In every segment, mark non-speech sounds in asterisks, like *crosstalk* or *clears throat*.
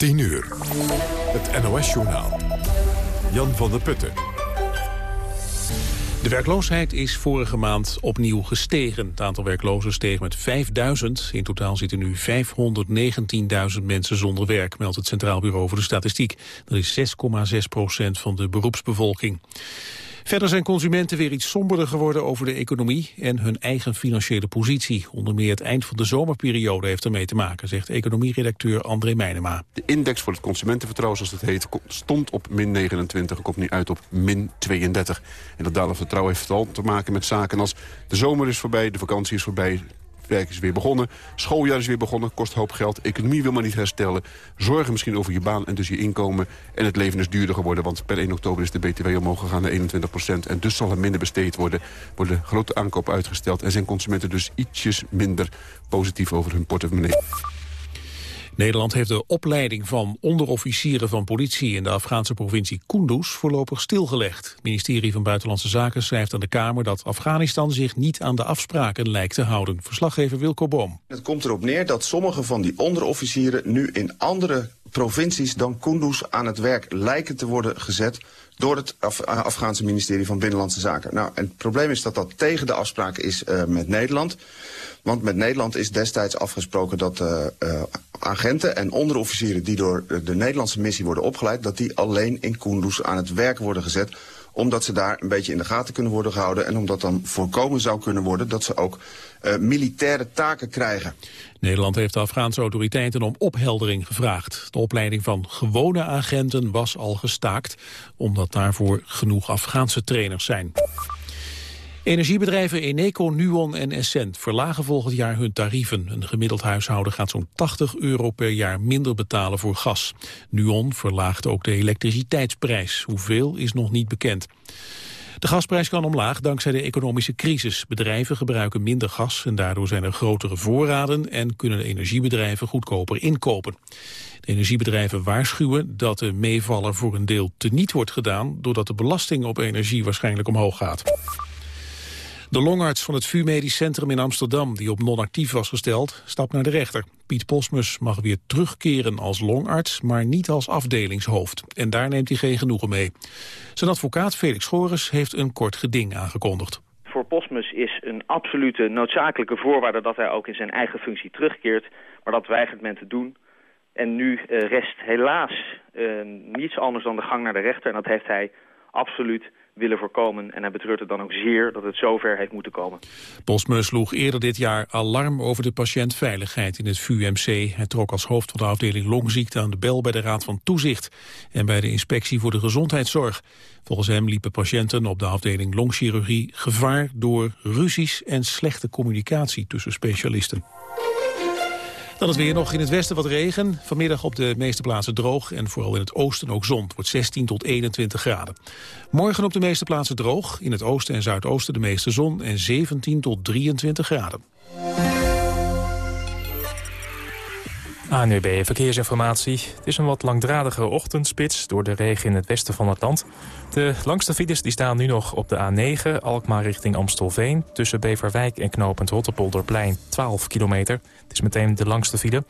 10 uur. Het NOS-journaal. Jan van der Putten. De werkloosheid is vorige maand opnieuw gestegen. Het aantal werklozen steeg met 5000. In totaal zitten nu 519.000 mensen zonder werk, meldt het Centraal Bureau voor de Statistiek. Dat is 6,6 procent van de beroepsbevolking. Verder zijn consumenten weer iets somberder geworden over de economie en hun eigen financiële positie. Onder meer het eind van de zomerperiode heeft ermee te maken, zegt economieredacteur André Meijnema. De index voor het consumentenvertrouwen, zoals het heet, stond op min 29 en komt nu uit op min 32. En dat dalend vertrouwen heeft vooral te maken met zaken als de zomer is voorbij, de vakantie is voorbij, werk is weer begonnen. Schooljaar is weer begonnen, kost hoop geld. Economie wil maar niet herstellen. Zorgen misschien over je baan en dus je inkomen. En het leven is duurder geworden, want per 1 oktober is de BTW omhoog gegaan naar 21 procent. En dus zal er minder besteed worden. Worden grote aankopen uitgesteld en zijn consumenten dus ietsjes minder positief over hun portemonnee. Nederland heeft de opleiding van onderofficieren van politie in de Afghaanse provincie Kunduz voorlopig stilgelegd. Het ministerie van Buitenlandse Zaken schrijft aan de Kamer dat Afghanistan zich niet aan de afspraken lijkt te houden. Verslaggever Wilco Boom. Het komt erop neer dat sommige van die onderofficieren nu in andere provincies dan Kunduz aan het werk lijken te worden gezet door het Af Afghaanse ministerie van Binnenlandse Zaken. Nou, en het probleem is dat dat tegen de afspraken is uh, met Nederland. Want met Nederland is destijds afgesproken dat uh, agenten en onderofficieren... die door de Nederlandse missie worden opgeleid... dat die alleen in Kunduz aan het werk worden gezet omdat ze daar een beetje in de gaten kunnen worden gehouden... en omdat dan voorkomen zou kunnen worden dat ze ook uh, militaire taken krijgen. Nederland heeft de Afghaanse autoriteiten om opheldering gevraagd. De opleiding van gewone agenten was al gestaakt... omdat daarvoor genoeg Afghaanse trainers zijn. Energiebedrijven Eneco, Nuon en Essent verlagen volgend jaar hun tarieven. Een gemiddeld huishouden gaat zo'n 80 euro per jaar minder betalen voor gas. Nuon verlaagt ook de elektriciteitsprijs. Hoeveel is nog niet bekend. De gasprijs kan omlaag dankzij de economische crisis. Bedrijven gebruiken minder gas en daardoor zijn er grotere voorraden... en kunnen energiebedrijven goedkoper inkopen. De energiebedrijven waarschuwen dat de meevaller voor een deel teniet wordt gedaan... doordat de belasting op energie waarschijnlijk omhoog gaat. De longarts van het VU Medisch Centrum in Amsterdam, die op non-actief was gesteld, stapt naar de rechter. Piet Posmus mag weer terugkeren als longarts, maar niet als afdelingshoofd. En daar neemt hij geen genoegen mee. Zijn advocaat Felix Schores heeft een kort geding aangekondigd. Voor Posmus is een absolute noodzakelijke voorwaarde dat hij ook in zijn eigen functie terugkeert. Maar dat weigert men te doen. En nu uh, rest helaas uh, niets anders dan de gang naar de rechter. En dat heeft hij absoluut willen voorkomen. En hij betreurt het dan ook zeer dat het zover heeft moeten komen. Bosmus sloeg eerder dit jaar alarm over de patiëntveiligheid in het VUMC. Hij trok als hoofd van de afdeling longziekte aan de bel bij de Raad van Toezicht en bij de Inspectie voor de Gezondheidszorg. Volgens hem liepen patiënten op de afdeling longchirurgie gevaar door ruzies en slechte communicatie tussen specialisten. Dan het weer nog in het westen wat regen. Vanmiddag op de meeste plaatsen droog en vooral in het oosten ook zon. Het wordt 16 tot 21 graden. Morgen op de meeste plaatsen droog. In het oosten en zuidoosten de meeste zon en 17 tot 23 graden. ANUB Verkeersinformatie. Het is een wat langdradige ochtendspits door de regen in het westen van het land. De langste files die staan nu nog op de A9, Alkmaar richting Amstelveen... tussen Beverwijk en knooppunt Rotterpolderplein, 12 kilometer. Het is meteen de langste file.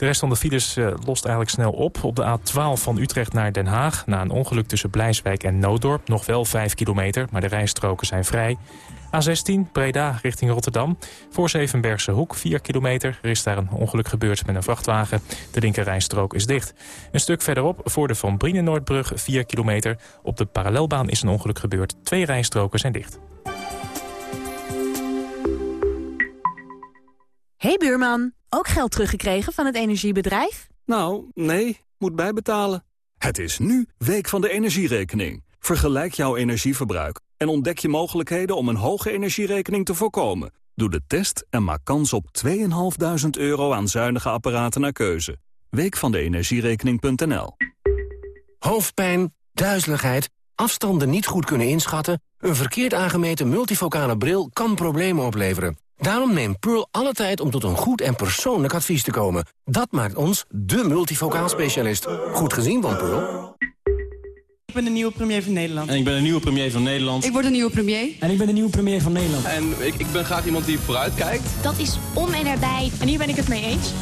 De rest van de files uh, lost eigenlijk snel op. Op de A12 van Utrecht naar Den Haag... na een ongeluk tussen Blijswijk en Nooddorp, nog wel 5 kilometer... maar de rijstroken zijn vrij. A16 Breda richting Rotterdam. Voor Zevenbergse Hoek 4 kilometer. Er is daar een ongeluk gebeurd met een vrachtwagen. De linkerrijstrook is dicht. Een stuk verderop voor de Van Brienenoordbrug 4 kilometer. Op de parallelbaan is een ongeluk gebeurd. Twee rijstroken zijn dicht. Hey buurman, ook geld teruggekregen van het energiebedrijf? Nou, nee, moet bijbetalen. Het is nu Week van de Energierekening. Vergelijk jouw energieverbruik en ontdek je mogelijkheden om een hoge energierekening te voorkomen. Doe de test en maak kans op 2.500 euro aan zuinige apparaten naar keuze. Week van de energierekening.nl Hoofdpijn, duizeligheid, afstanden niet goed kunnen inschatten... een verkeerd aangemeten multifocale bril kan problemen opleveren. Daarom neemt Pearl alle tijd om tot een goed en persoonlijk advies te komen. Dat maakt ons de multifocaal specialist. Goed gezien van Pearl. Ik ben de nieuwe premier van Nederland. En ik ben de nieuwe premier van Nederland. Ik word de nieuwe premier. En ik ben de nieuwe premier van Nederland. En ik, ik ben graag iemand die vooruit kijkt. Dat is om en erbij. En hier ben ik het mee eens.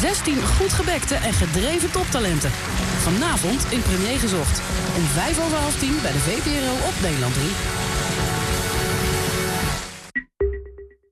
16 goed gebekte en gedreven toptalenten. Vanavond in Premier Gezocht. Om 5 over half 10 bij de VPRO op Nederland 3.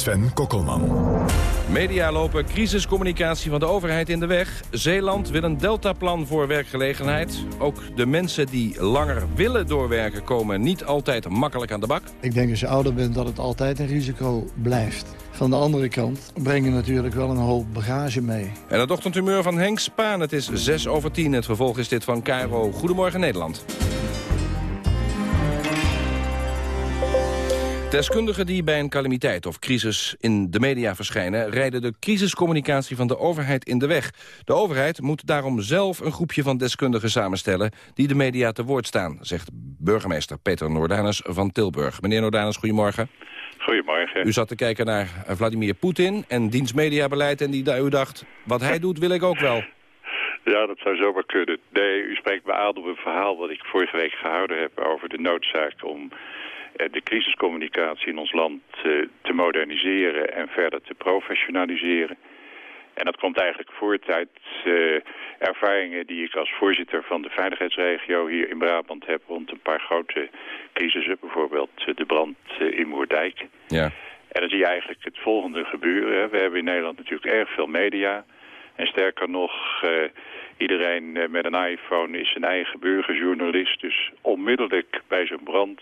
Sven Kokkelman. Media lopen crisiscommunicatie van de overheid in de weg. Zeeland wil een deltaplan voor werkgelegenheid. Ook de mensen die langer willen doorwerken komen niet altijd makkelijk aan de bak. Ik denk als je ouder bent dat het altijd een risico blijft. Van de andere kant breng je natuurlijk wel een hoop bagage mee. En het ochtendhumeur van Henk Spaan. Het is 6 over 10. Het vervolg is dit van Cairo. Goedemorgen Nederland. Deskundigen die bij een calamiteit of crisis in de media verschijnen... rijden de crisiscommunicatie van de overheid in de weg. De overheid moet daarom zelf een groepje van deskundigen samenstellen... die de media te woord staan, zegt burgemeester Peter Noordanus van Tilburg. Meneer Noordanus, goedemorgen. Goedemorgen. U zat te kijken naar Vladimir Poetin en diens mediabeleid... en die, u dacht, wat hij doet wil ik ook wel. Ja, dat zou zomaar kunnen. Nee, u spreekt me aan op een verhaal wat ik vorige week gehouden heb... over de noodzaak om de crisiscommunicatie in ons land eh, te moderniseren en verder te professionaliseren. En dat komt eigenlijk voort uit uh, ervaringen die ik als voorzitter van de veiligheidsregio hier in Brabant heb rond een paar grote crisissen. Bijvoorbeeld de brand in Moerdijk. Ja. En dan zie je eigenlijk het volgende gebeuren. We hebben in Nederland natuurlijk erg veel media. En sterker nog, uh, iedereen met een iPhone is zijn eigen burgerjournalist. Dus onmiddellijk bij zo'n brand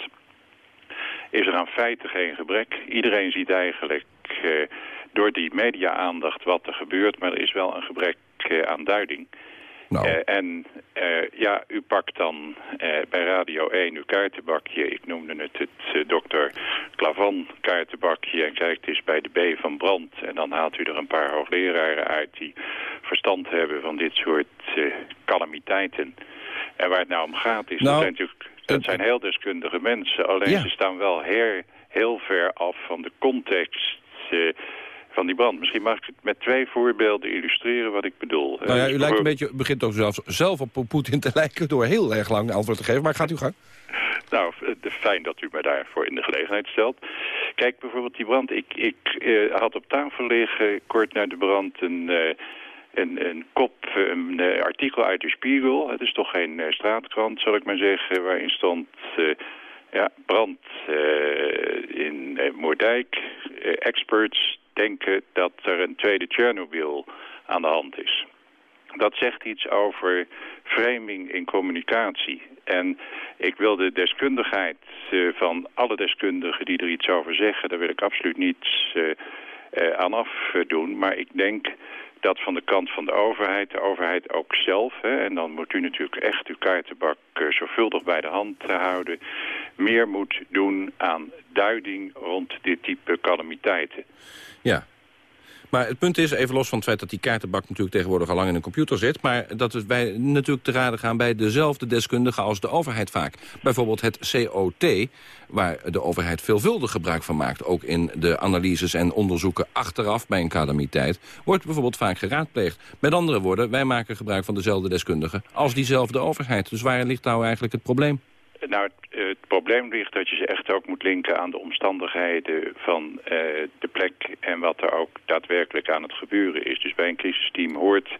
is er aan feiten geen gebrek. Iedereen ziet eigenlijk uh, door die media-aandacht wat er gebeurt, maar er is wel een gebrek uh, aan duiding. Nou. Uh, en ja, u pakt dan bij Radio 1 uw kaartenbakje. Ik noemde het het dokter Klavan kaartenbakje. En kijkt eens bij de B van Brand. En dan haalt u er een paar hoogleraren uit die verstand hebben van dit soort calamiteiten. En waar het nou om gaat is, nou, dat zijn natuurlijk dat zijn heel deskundige mensen. Alleen Ja. ze staan wel heel ver af van de context eh, van die brand. Misschien mag ik het met twee voorbeelden illustreren wat ik bedoel. Nou ja, u lijkt een beetje, begint ook zelfs, zelf op Poetin te lijken... door heel erg lang antwoord te geven, maar gaat u gang. Nou, eh, fijn dat u mij daarvoor in de gelegenheid stelt. Kijk, bijvoorbeeld die brand. Ik, ik eh, had op tafel liggen, kort na de brand, een, eh, een, een kop, een eh, artikel uit de Spiegel. Het is toch geen eh, straatkrant, zal ik maar zeggen, waarin stond... eh, ja, brand in Moerdijk. Experts denken dat er een tweede Chernobyl aan de hand is. Dat zegt iets over framing in communicatie. En ik wil de deskundigheid van alle deskundigen die er iets over zeggen... daar wil ik absoluut niets aan afdoen. Maar ik denk dat van de kant van de overheid, de overheid ook zelf... Hè, en dan moet u natuurlijk echt uw kaartenbak eh, zorgvuldig bij de hand eh, houden... meer moet doen aan duiding rond dit type calamiteiten. Ja. Maar het punt is, even los van het feit dat die kaartenbak natuurlijk tegenwoordig al lang in een computer zit... maar dat wij natuurlijk te raden gaan bij dezelfde deskundigen als de overheid vaak. Bijvoorbeeld het COT, waar de overheid veelvuldig gebruik van maakt... ook in de analyses en onderzoeken achteraf bij een calamiteit... wordt bijvoorbeeld vaak geraadpleegd. Met andere woorden, wij maken gebruik van dezelfde deskundigen als diezelfde overheid. Dus waar ligt nou eigenlijk het probleem? Nou, het, probleem ligt dat je ze echt ook moet linken aan de omstandigheden van eh, de plek en wat er ook daadwerkelijk aan het gebeuren is. Dus bij een crisisteam hoort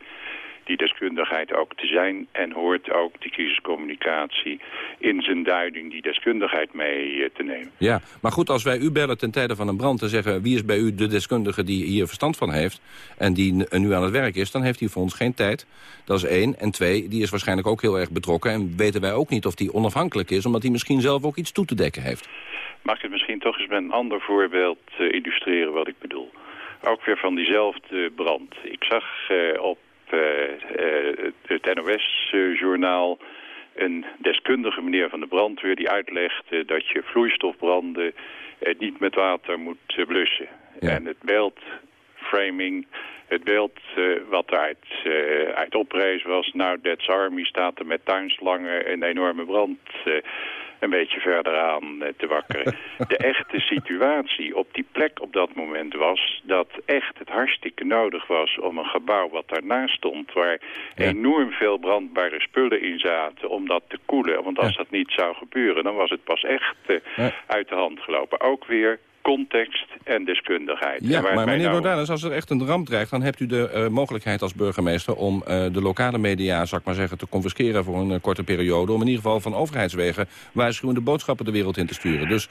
die deskundigheid ook te zijn en hoort ook die crisiscommunicatie in zijn duiding die deskundigheid mee eh, te nemen. Ja, maar goed, als wij u bellen ten tijde van een brand... en zeggen wie is bij u de deskundige die hier verstand van heeft... en die nu aan het werk is, dan heeft hij voor ons geen tijd. Dat is één. En twee, die is waarschijnlijk ook heel erg betrokken... en weten wij ook niet of die onafhankelijk is... omdat hij misschien zelf ook iets toe te dekken heeft. Mag ik het misschien toch eens met een ander voorbeeld eh, illustreren wat ik bedoel? Ook weer van diezelfde brand. Ik zag eh, op het NOS-journaal een deskundige meneer van de brandweer... die uitlegde dat je vloeistofbranden eh, niet met water moet eh, blussen. En het beeldframing, het beeld uh, wat uit, uh, uit oprees was... nou, Dead's Army staat er met tuinslangen, een enorme brand... Uh, een beetje verder aan te wakkeren. *laughs* De echte situatie op die plek op dat moment was... dat echt het hartstikke nodig was om een gebouw wat daarnaast stond... waar ja. enorm veel brandbare spullen in zaten om dat te koelen. Want als ja. dat niet zou gebeuren, dan was het pas echt uh, ja. uit de hand gelopen. Ook weer context en deskundigheid. Ja, en maar meneer nou... Als er echt een ramp dreigt... dan hebt u de uh, mogelijkheid als burgemeester om uh, de lokale media... zal ik maar zeggen, te confisceren voor een uh, korte periode... om in ieder geval van overheidswegen waarschuwende boodschappen de wereld in te sturen. Dus...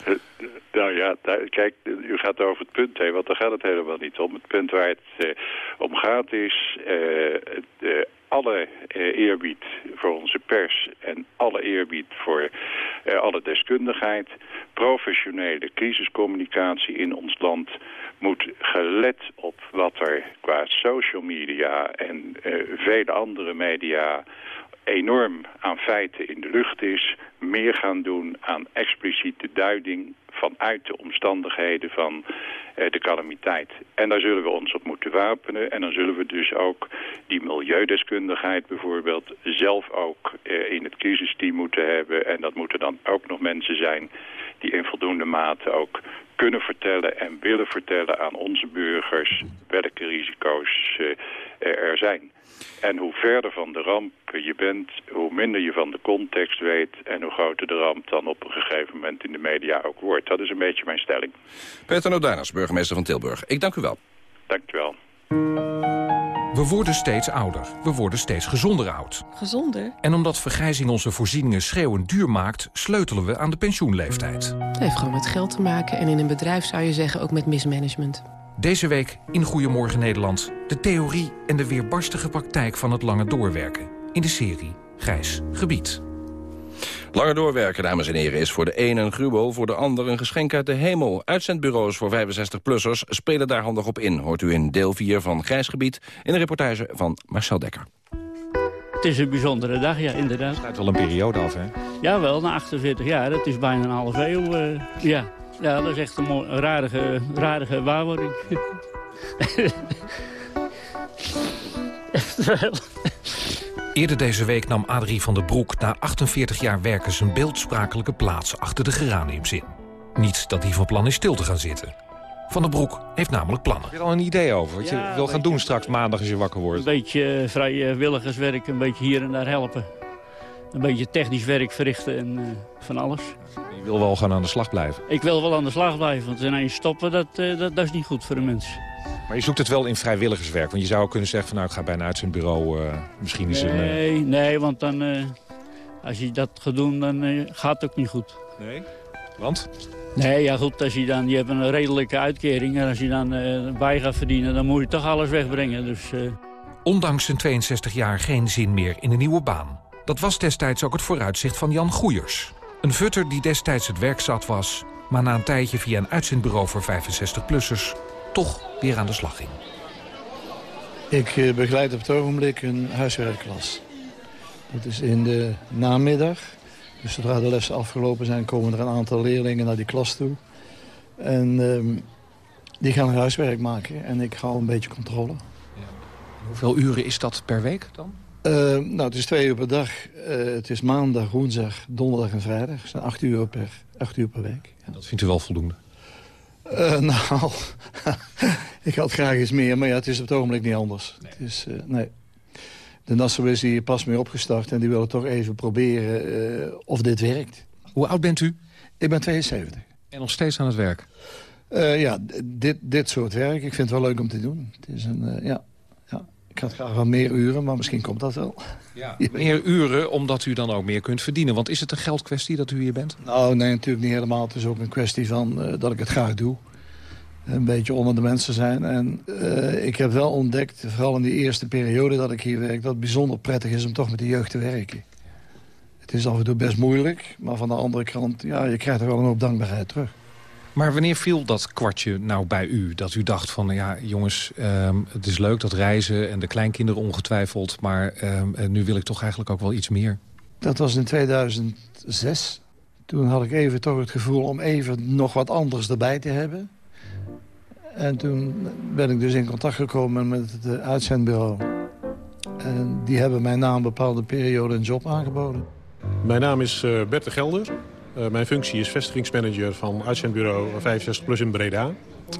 Nou ja, kijk, u gaat over het punt heen, want daar gaat het helemaal niet om. Het punt waar het om gaat is... Het, alle uh, eerbied voor onze pers en alle eerbied voor alle deskundigheid. Professionele crisiscommunicatie in ons land moet gelet op wat er qua social media en vele andere media enorm aan feiten in de lucht is, meer gaan doen aan expliciete duiding vanuit de omstandigheden van uh, de calamiteit. En daar zullen we ons op moeten wapenen. En dan zullen we dus ook die milieudeskundigheid bijvoorbeeld zelf ook uh, in het crisisteam moeten hebben. En dat moeten dan ook nog mensen zijn die in voldoende mate ook kunnen vertellen en willen vertellen aan onze burgers welke risico's uh, er zijn. En hoe verder van de ramp je bent, hoe minder je van de context weet... en hoe groter de ramp dan op een gegeven moment in de media ook wordt. Dat is een beetje mijn stelling. Peter Nodanas, burgemeester van Tilburg. Ik dank u wel. Dank u wel. We worden steeds ouder. We worden steeds gezonder oud. Gezonder? En omdat vergrijzing onze voorzieningen schreeuwend duur maakt... sleutelen we aan de pensioenleeftijd. Het heeft gewoon met geld te maken. En in een bedrijf zou je zeggen ook met mismanagement. Deze week in Goedemorgen Nederland... de theorie en de weerbarstige praktijk van het lange doorwerken. In de serie Grijs Gebied. Langer doorwerken, dames en heren, is voor de een een gruwel... voor de ander een geschenk uit de hemel. Uitzendbureaus voor 65-plussers spelen daar handig op in... hoort u in deel 4 van Grijs Gebied... in een reportage van Marcel Dekker. Het is een bijzondere dag, ja, inderdaad. Het sluit wel een periode af, hè? Ja, wel, na 48 jaar. Dat is bijna een half eeuw, uh, ja. Ja, dat is echt een, mooi, een rarige, rarige waarwording. *laughs* echt wel. Eerder deze week nam Adrie van der Broek na 48 jaar werken... zijn beeldsprakelijke plaats achter de geraniums in. Niet dat hij van plan is stil te gaan zitten. Van der Broek heeft namelijk plannen. Heb je er al een idee over wat ja, je wil gaan doen straks maandag als je wakker wordt? Een beetje uh, vrijwilligerswerk, een beetje hier en daar helpen. Een beetje technisch werk verrichten en uh, van alles. Je wil wel gaan aan de slag blijven? Ik wil wel aan de slag blijven, want ineens stoppen, dat, uh, dat, dat is niet goed voor een mens. Maar je zoekt het wel in vrijwilligerswerk. Want je zou ook kunnen zeggen van nou ik ga bij een uitzendbureau. Uh, misschien is nee, een... Uh... Nee, want dan, uh, als je dat gaat doen, dan gaat het ook niet goed. Nee? Want? Nee, ja goed, als je dan, je hebt een redelijke uitkering. En als je dan bij gaat verdienen, dan moet je toch alles wegbrengen. Dus, Ondanks zijn 62 jaar geen zin meer in een nieuwe baan. Dat was destijds ook het vooruitzicht van Jan Goeiers. Een vutter die destijds het werk zat was... maar na een tijdje via een uitzendbureau voor 65-plussers... toch weer aan de slag ging. Ik uh, begeleid op het ogenblik een huiswerkklas. Dat is in de namiddag. Dus zodra de lessen afgelopen zijn, komen er een aantal leerlingen naar die klas toe. En uh, die gaan huiswerk maken en ik hou een beetje controle. Ja. Hoeveel uren is dat per week dan? Uh, nou, het is twee uur per dag. het is maandag, woensdag, donderdag en vrijdag. Het zijn acht uur per, acht uur per week. Ja. Dat vindt u wel voldoende? Uh, *laughs* nou, *laughs* ik had graag eens meer, maar ja, het is op het ogenblik niet anders. Nee. Het is, uh, nee. De Nassau is hier pas mee opgestart en die willen toch even proberen uh, of dit werkt. Hoe oud bent u? Ik ben 72. En nog steeds aan het werk? ja, dit, dit soort werk. Ik vind het wel leuk om te doen. Het is een, ja. Ik had graag wel meer uren, maar misschien komt dat wel. Ja, meer uren, omdat u dan ook meer kunt verdienen. Want is het een geldkwestie dat u hier bent? Nou, nee, natuurlijk niet helemaal. Het is ook een kwestie van uh, dat ik het graag doe. Een beetje onder de mensen zijn. En uh, ik heb wel ontdekt, vooral in die eerste periode dat ik hier werk... dat het bijzonder prettig is om toch met de jeugd te werken. Het is af en toe best moeilijk, maar van de andere kant... ja, je krijgt er wel een hoop dankbaarheid terug. Maar wanneer viel dat kwartje nou bij u? Dat u dacht van, ja jongens, um, het is leuk dat reizen en de kleinkinderen ongetwijfeld... maar um, nu wil ik toch eigenlijk ook wel iets meer. Dat was in 2006. Toen had ik even toch het gevoel om even nog wat anders erbij te hebben. En toen ben ik dus in contact gekomen met het uitzendbureau. En die hebben mij na een bepaalde periode een job aangeboden. Mijn naam is uh, Bert de Gelder. Uh, mijn functie is vestigingsmanager van uitzendbureau 65 Plus in Breda.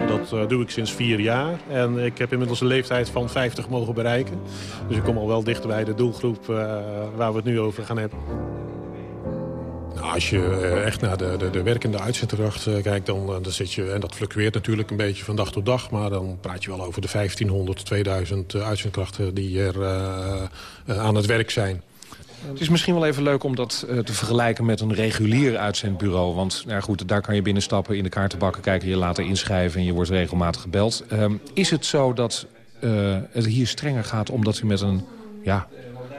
Dat uh, doe ik sinds vier jaar. En ik heb inmiddels een leeftijd van 50 mogen bereiken. Dus ik kom al wel dichter bij de doelgroep waar we het nu over gaan hebben. Nou, als je echt naar de, de, de werkende uitzendkracht kijkt, dan, dan zit je... en dat fluctueert natuurlijk een beetje van dag tot dag... maar dan praat je wel over de 1500, 2000 uitzendkrachten die er aan het werk zijn. Het is misschien wel even leuk om dat uh, te vergelijken met een regulier uitzendbureau. Want nou goed, daar kan je binnenstappen, in de kaartenbakken kijken... je later inschrijven en je wordt regelmatig gebeld. Uh, is het zo dat uh, het hier strenger gaat omdat u met een ja,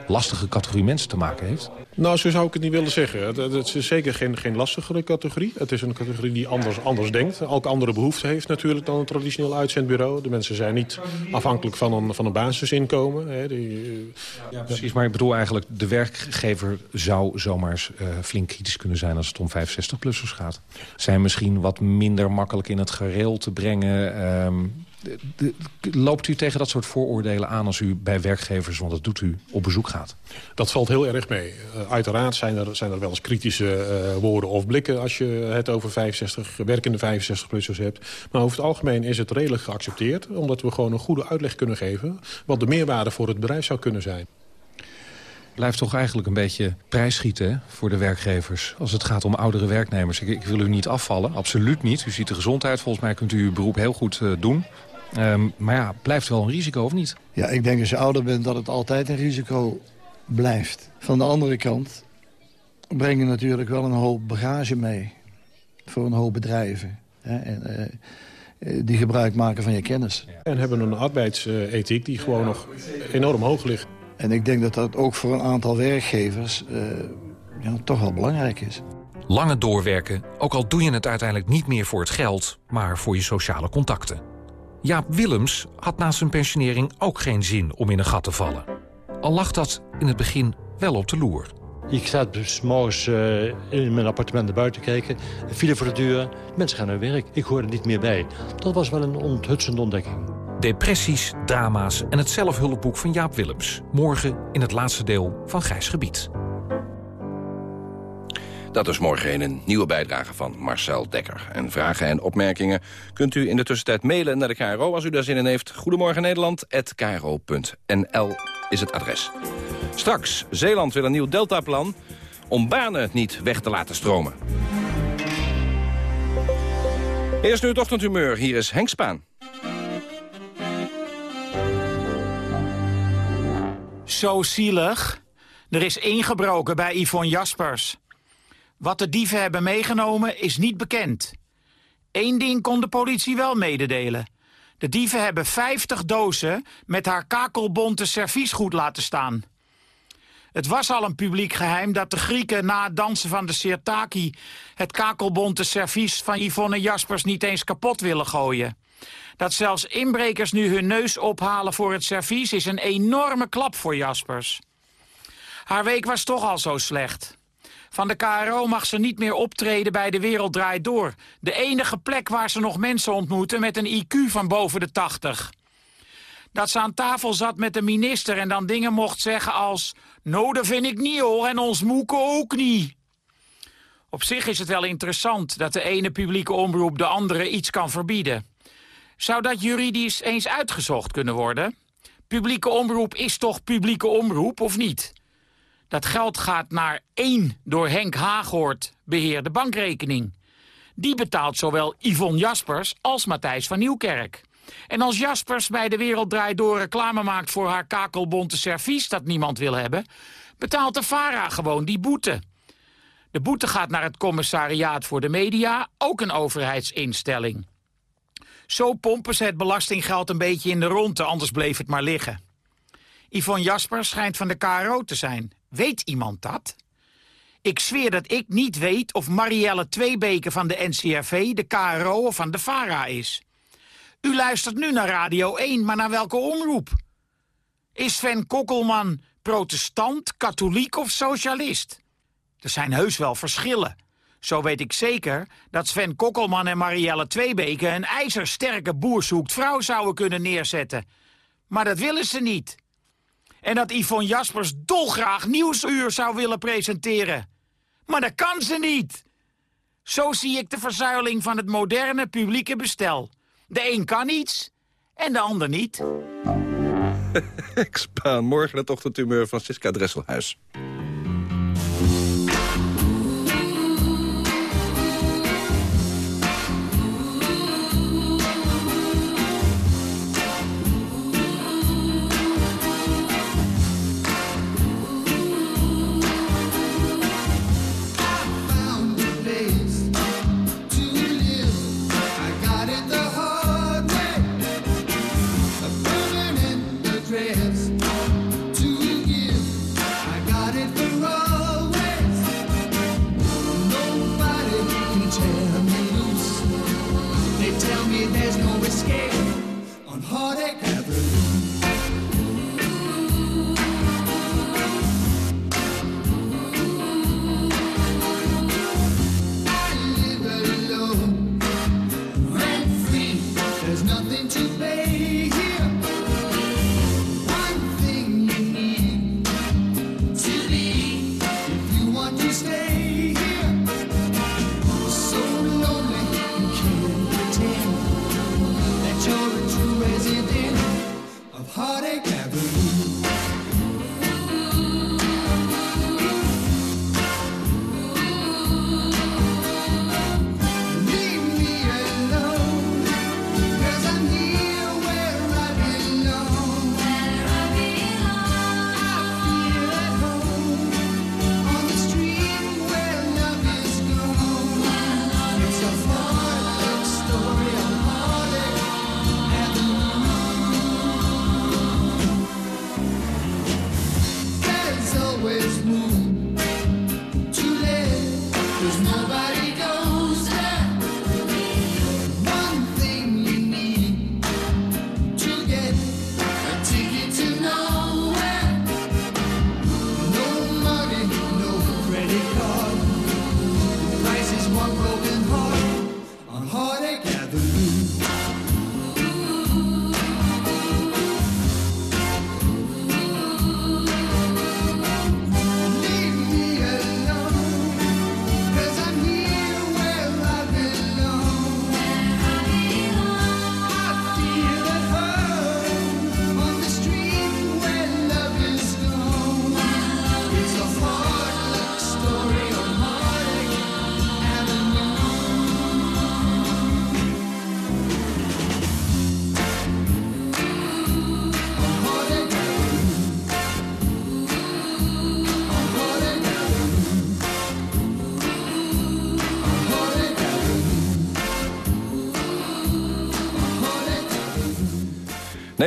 lastige categorie mensen te maken heeft? Nou, zo zou ik het niet willen zeggen. Het, het is zeker geen, geen lastigere categorie. Het is een categorie die anders, anders denkt. Ook andere behoeften heeft natuurlijk dan een traditioneel uitzendbureau. De mensen zijn niet afhankelijk van een, van een basisinkomen. Hè. Die, ja, precies, maar ik bedoel eigenlijk... de werkgever zou zomaar uh, flink kritisch kunnen zijn als het om 65-plussers gaat. Zijn misschien wat minder makkelijk in het gereel te brengen... Um, de, loopt u tegen dat soort vooroordelen aan als u bij werkgevers, want dat doet u, op bezoek gaat? Dat valt heel erg mee. Uh, uiteraard zijn er, zijn er wel eens kritische uh, woorden of blikken als je het over 65, werkende 65-plussers hebt. Maar over het algemeen is het redelijk geaccepteerd, omdat we gewoon een goede uitleg kunnen geven wat de meerwaarde voor het bedrijf zou kunnen zijn blijft toch eigenlijk een beetje prijsschieten voor de werkgevers... als het gaat om oudere werknemers. Ik, ik, wil u niet afvallen, absoluut niet. U ziet de gezondheid, volgens mij kunt u uw beroep heel goed uh, doen. Um, maar ja, blijft wel een risico of niet? Ja, ik denk als je ouder bent dat het altijd een risico blijft. Van de andere kant breng je natuurlijk wel een hoop bagage mee. Voor een hoop bedrijven. Hè? En, uh, die gebruik maken van je kennis. En hebben een arbeidsethiek die gewoon nog enorm hoog ligt. En ik denk dat dat ook voor een aantal werkgevers uh, ja, toch wel belangrijk is. Lange doorwerken, ook al doe je het uiteindelijk niet meer voor het geld... maar voor je sociale contacten. Jaap Willems had na zijn pensionering ook geen zin om in een gat te vallen. Al lag dat in het begin wel op de loer. Ik sta dus morgens uh, in mijn appartement naar buiten kijken. File voor de deur. Mensen gaan naar werk. Ik hoor er niet meer bij. Dat was wel een onthutsende ontdekking. Depressies, drama's en het zelfhulpboek van Jaap Willems. Morgen in het laatste deel van Grijs Gebied. Dat is morgen een nieuwe bijdrage van Marcel Dekker. En vragen en opmerkingen kunt u in de tussentijd mailen naar de KRO... als u daar zin in heeft. Goedemorgen Nederland@kro.nl is het adres. Straks, Zeeland wil een nieuw deltaplan om banen niet weg te laten stromen. Eerst nu het ochtendhumeur. Hier is Henk Spaan. Zo zielig. Er is ingebroken bij Yvonne Jaspers. Wat de dieven hebben meegenomen is niet bekend. Eén ding kon de politie wel mededelen. De dieven hebben 50 dozen met haar kakelbonte serviesgoed laten staan. Het was al een publiek geheim dat de Grieken na het dansen van de Sirtaki... het kakelbonte servies van Yvonne Jaspers niet eens kapot willen gooien. Dat zelfs inbrekers nu hun neus ophalen voor het servies... is een enorme klap voor Jaspers. Haar week was toch al zo slecht. Van de KRO mag ze niet meer optreden bij De Wereld Draait Door. De enige plek waar ze nog mensen ontmoeten met een IQ van boven de 80. Dat ze aan tafel zat met de minister en dan dingen mocht zeggen als... Nou, dat vind ik niet hoor, en ons moeken ook niet. Op zich is het wel interessant dat de ene publieke omroep de andere iets kan verbieden. Zou dat juridisch eens uitgezocht kunnen worden? Publieke omroep is toch publieke omroep, of niet? Dat geld gaat naar één door Henk Haaghoort beheerde bankrekening. Die betaalt zowel Yvonne Jaspers als Matthijs van Nieuwkerk. En als Jaspers bij de Wereld Draait Door reclame maakt voor haar kakelbonte servies dat niemand wil hebben, betaalt de VARA gewoon die boete. De boete gaat naar het commissariaat voor de media, ook een overheidsinstelling. Zo pompen ze het belastinggeld een beetje in de ronde, anders bleef het maar liggen. Yvonne Jaspers schijnt van de KRO te zijn. Weet iemand dat? Ik zweer dat ik niet weet of Marielle Tweebeke van de NCRV, de KRO of van de VARA is. U luistert nu naar Radio 1, maar naar welke omroep? Is Sven Kokkelman protestant, katholiek of socialist? Er zijn heus wel verschillen. Zo weet ik zeker dat Sven Kokkelman en Marielle Tweebeke... een ijzersterke boer zoekt vrouw zouden kunnen neerzetten. Maar dat willen ze niet. En dat Yvonne Jaspers dolgraag Nieuwsuur zou willen presenteren. Maar dat kan ze niet. Zo zie ik de verzuiling van het moderne publieke bestel. De een kan iets en de ander niet. *laughs* Ex-baan, morgen het ochtendtumeur van Siska Dresselhuis.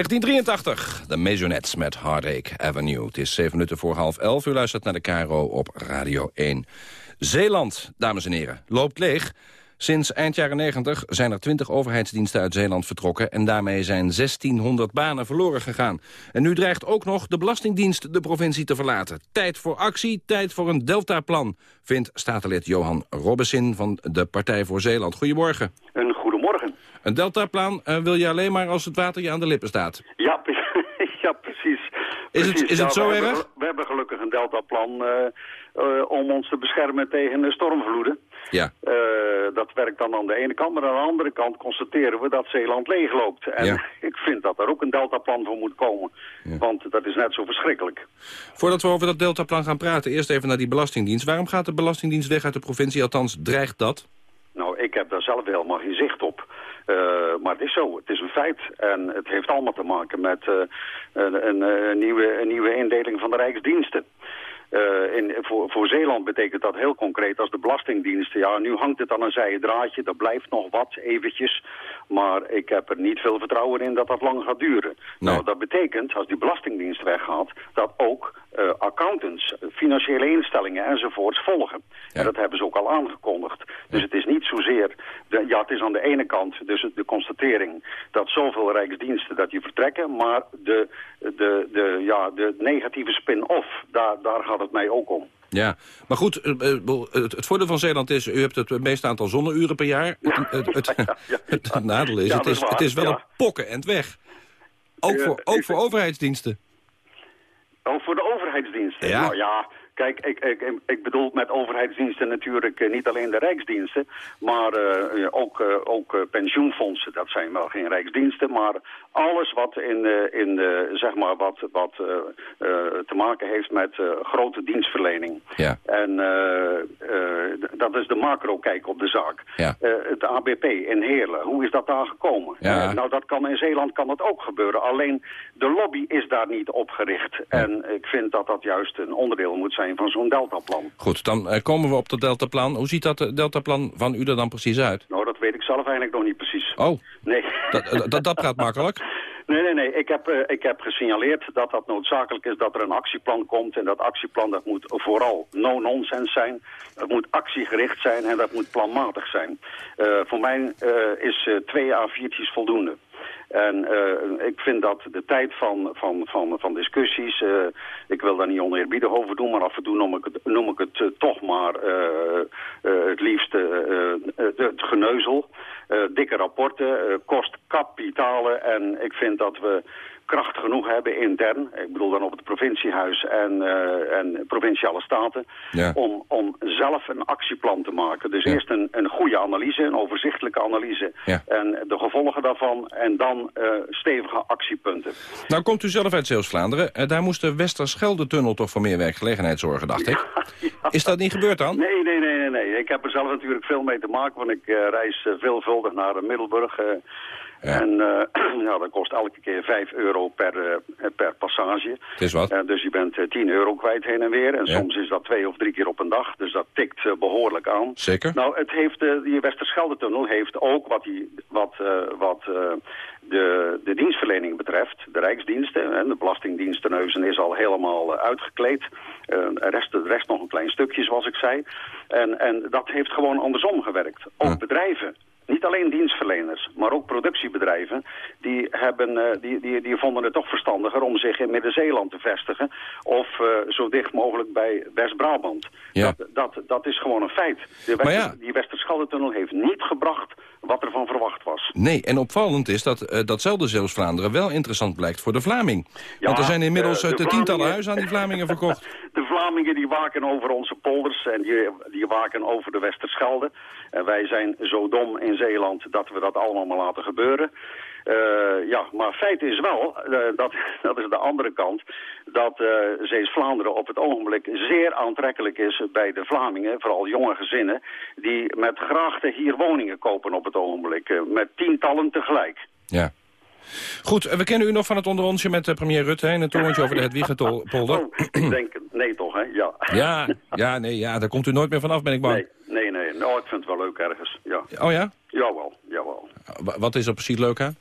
...1983, de Maisonettes met Heartache Avenue. Het is zeven minuten voor half elf. U luistert naar de Caro op Radio 1. Zeeland, dames en heren, loopt leeg. Sinds eind jaren 90 zijn er 20 overheidsdiensten uit Zeeland vertrokken... en daarmee zijn 1600 banen verloren gegaan. En nu dreigt ook nog de Belastingdienst de provincie te verlaten. Tijd voor actie, tijd voor een deltaplan... vindt statenlid Johan Robbesin van de Partij voor Zeeland. Goedemorgen. Een deltaplan uh, wil je alleen maar als het water je aan de lippen staat? Ja, *laughs* ja precies. Is het, is het zo we erg? Hebben, we hebben gelukkig een deltaplan uh, uh, om ons te beschermen tegen stormvloeden. Ja. Dat werkt dan aan de ene kant, maar aan de andere kant constateren we dat Zeeland leegloopt. En Ja. *laughs* ik vind dat er ook een deltaplan voor moet komen. Want dat is net zo verschrikkelijk. Voordat we over dat deltaplan gaan praten, eerst even naar die Belastingdienst. Waarom gaat de Belastingdienst weg uit de provincie? Althans, dreigt dat? Nou, ik heb daar zelf helemaal geen zicht op. Uh, maar het is zo, het is een feit. En het heeft allemaal te maken met een, een, een, nieuwe, een nieuwe indeling van de Rijksdiensten. Uh, in, voor, voor Zeeland betekent dat heel concreet als de Belastingdienst. Ja, nu hangt het aan een zijen draadje, er blijft nog wat eventjes. Maar ik heb er niet veel vertrouwen in dat dat lang gaat duren. Nee. Nou, dat betekent, als die Belastingdienst weggaat, dat ook eh, accountants, eh, financiële instellingen enzovoorts volgen. En dat hebben ze ook al aangekondigd. Dus het is niet zozeer, de, ja het is aan de ene kant dus de constatering dat zoveel rijksdiensten dat die vertrekken, maar de, de, de, ja, de negatieve spin-off, daar, daar gaat het mij ook om. Ja, maar goed, eh, het, het voordeel van Zeeland is... u hebt het meeste aantal zonneuren per jaar. Het, het, het, *laughs* *laughs* nadeel is, het is, het is wel een pokken en weg. Ook voor, ook voor overheidsdiensten. Ook voor de overheidsdiensten? Ja. Nou ja, Kijk, ik, ik, ik bedoel met overheidsdiensten natuurlijk eh, niet alleen de rijksdiensten, maar uh, ook, uh, ook pensioenfondsen. Dat zijn wel geen rijksdiensten, maar alles wat in, in zeg maar wat, wat te maken heeft met grote dienstverlening. Ja. En dat is de macro kijk op de zaak. Ja. het ABP in Heerlen, hoe is dat daar gekomen? Ja. nou, dat kan in Zeeland kan dat ook gebeuren. Alleen de lobby is daar niet op gericht. En ik vind dat dat juist een onderdeel moet zijn van zo'n deltaplan. Goed, dan uh, komen we op dat deltaplan. Hoe ziet dat uh, deltaplan van u er dan precies uit? Nou, dat weet ik zelf eigenlijk nog niet precies. Oh, nee. dat, dat, dat gaat makkelijk. *laughs* Nee, nee, nee. Ik heb, uh, ik heb gesignaleerd dat dat noodzakelijk is dat er een actieplan komt. En dat actieplan dat moet vooral no-nonsense zijn. Het moet actiegericht zijn en dat moet planmatig zijn. voor mij is twee A4'tjes voldoende. En uh, ik vind dat de tijd van, van, van, van discussies, uh, ik wil daar niet oneerbiedig over doen, maar af en toe noem ik het, noem ik het uh, toch maar het liefst het geneuzel. dikke rapporten, kost kapitalen en ik vind dat we kracht genoeg hebben intern, ik bedoel dan op het provinciehuis en, uh, en provinciale staten, ja. om, om zelf een actieplan te maken. Dus Ja. eerst een, een goede analyse, een overzichtelijke analyse Ja. en de gevolgen daarvan en dan uh, stevige actiepunten. Nou komt u zelf uit Zeeuws-Vlaanderen. Uh, daar moest de Westerschelde-tunnel toch voor meer werkgelegenheid zorgen, dacht ik. *laughs* Is dat niet gebeurd dan? Nee, nee, nee, nee, nee. Ik heb er zelf natuurlijk veel mee te maken, want ik reis veelvuldig naar Middelburg. Ja. En uh, *clears throat* ja, dat kost elke keer 5 euro per, uh, per passage. Het is wat. Uh, dus je bent uh, 10 euro kwijt heen en weer. En Ja. soms is dat twee of drie keer op een dag. Dus dat tikt behoorlijk aan. Zeker. Nou, het heeft, die Westerschelde-tunnel heeft ook wat, die, wat, wat de, de dienstverlening betreft, de rijksdiensten, en de belastingdiensteneuzen is al helemaal uitgekleed. De, rest, rest nog een klein stukje, zoals ik zei. En, en dat heeft gewoon andersom gewerkt. Ook bedrijven niet alleen dienstverleners, maar ook productiebedrijven, die, hebben, uh, die, die, die vonden het toch verstandiger om zich in Midden-Zeeland te vestigen of uh, zo dicht mogelijk bij West-Brabant. Ja. Dat, dat, dat is gewoon een feit. De Maar Wester, ja. Die Westerschelde-tunnel heeft niet gebracht wat er van verwacht was. Nee, en opvallend is dat uh, datzelfde Zeeuws-Vlaanderen wel interessant blijkt voor de Vlaming. Ja, Want er zijn inmiddels eh, uh, de de tientallen huizen aan die Vlamingen verkocht. *laughs* De Vlamingen die waken over onze polders en die, die waken over de Westerschelde. En wij zijn zo dom in Zeeland dat we dat allemaal maar laten gebeuren. Uh, ja, maar feit is wel, uh, dat, *laughs* dat is de andere kant, dat uh, Zeeuws-Vlaanderen op het ogenblik zeer aantrekkelijk is bij de Vlamingen, vooral jonge gezinnen, die met graagte hier woningen kopen op het ogenblik, met tientallen tegelijk. Ja. Goed, eh, we kennen u nog van het onderontje met uh, premier Rutte... en het torentje over de Hedwiggepolder. Oh, ik denk, nee toch, hè? Ja. Ja, ja, nee, ja, daar komt u nooit meer vanaf, ben ik bang. Nee, nee, nee. Nou, ik vind het wel leuk ergens, ja. Oh ja? Jawel, jawel. Wat is er precies leuk aan?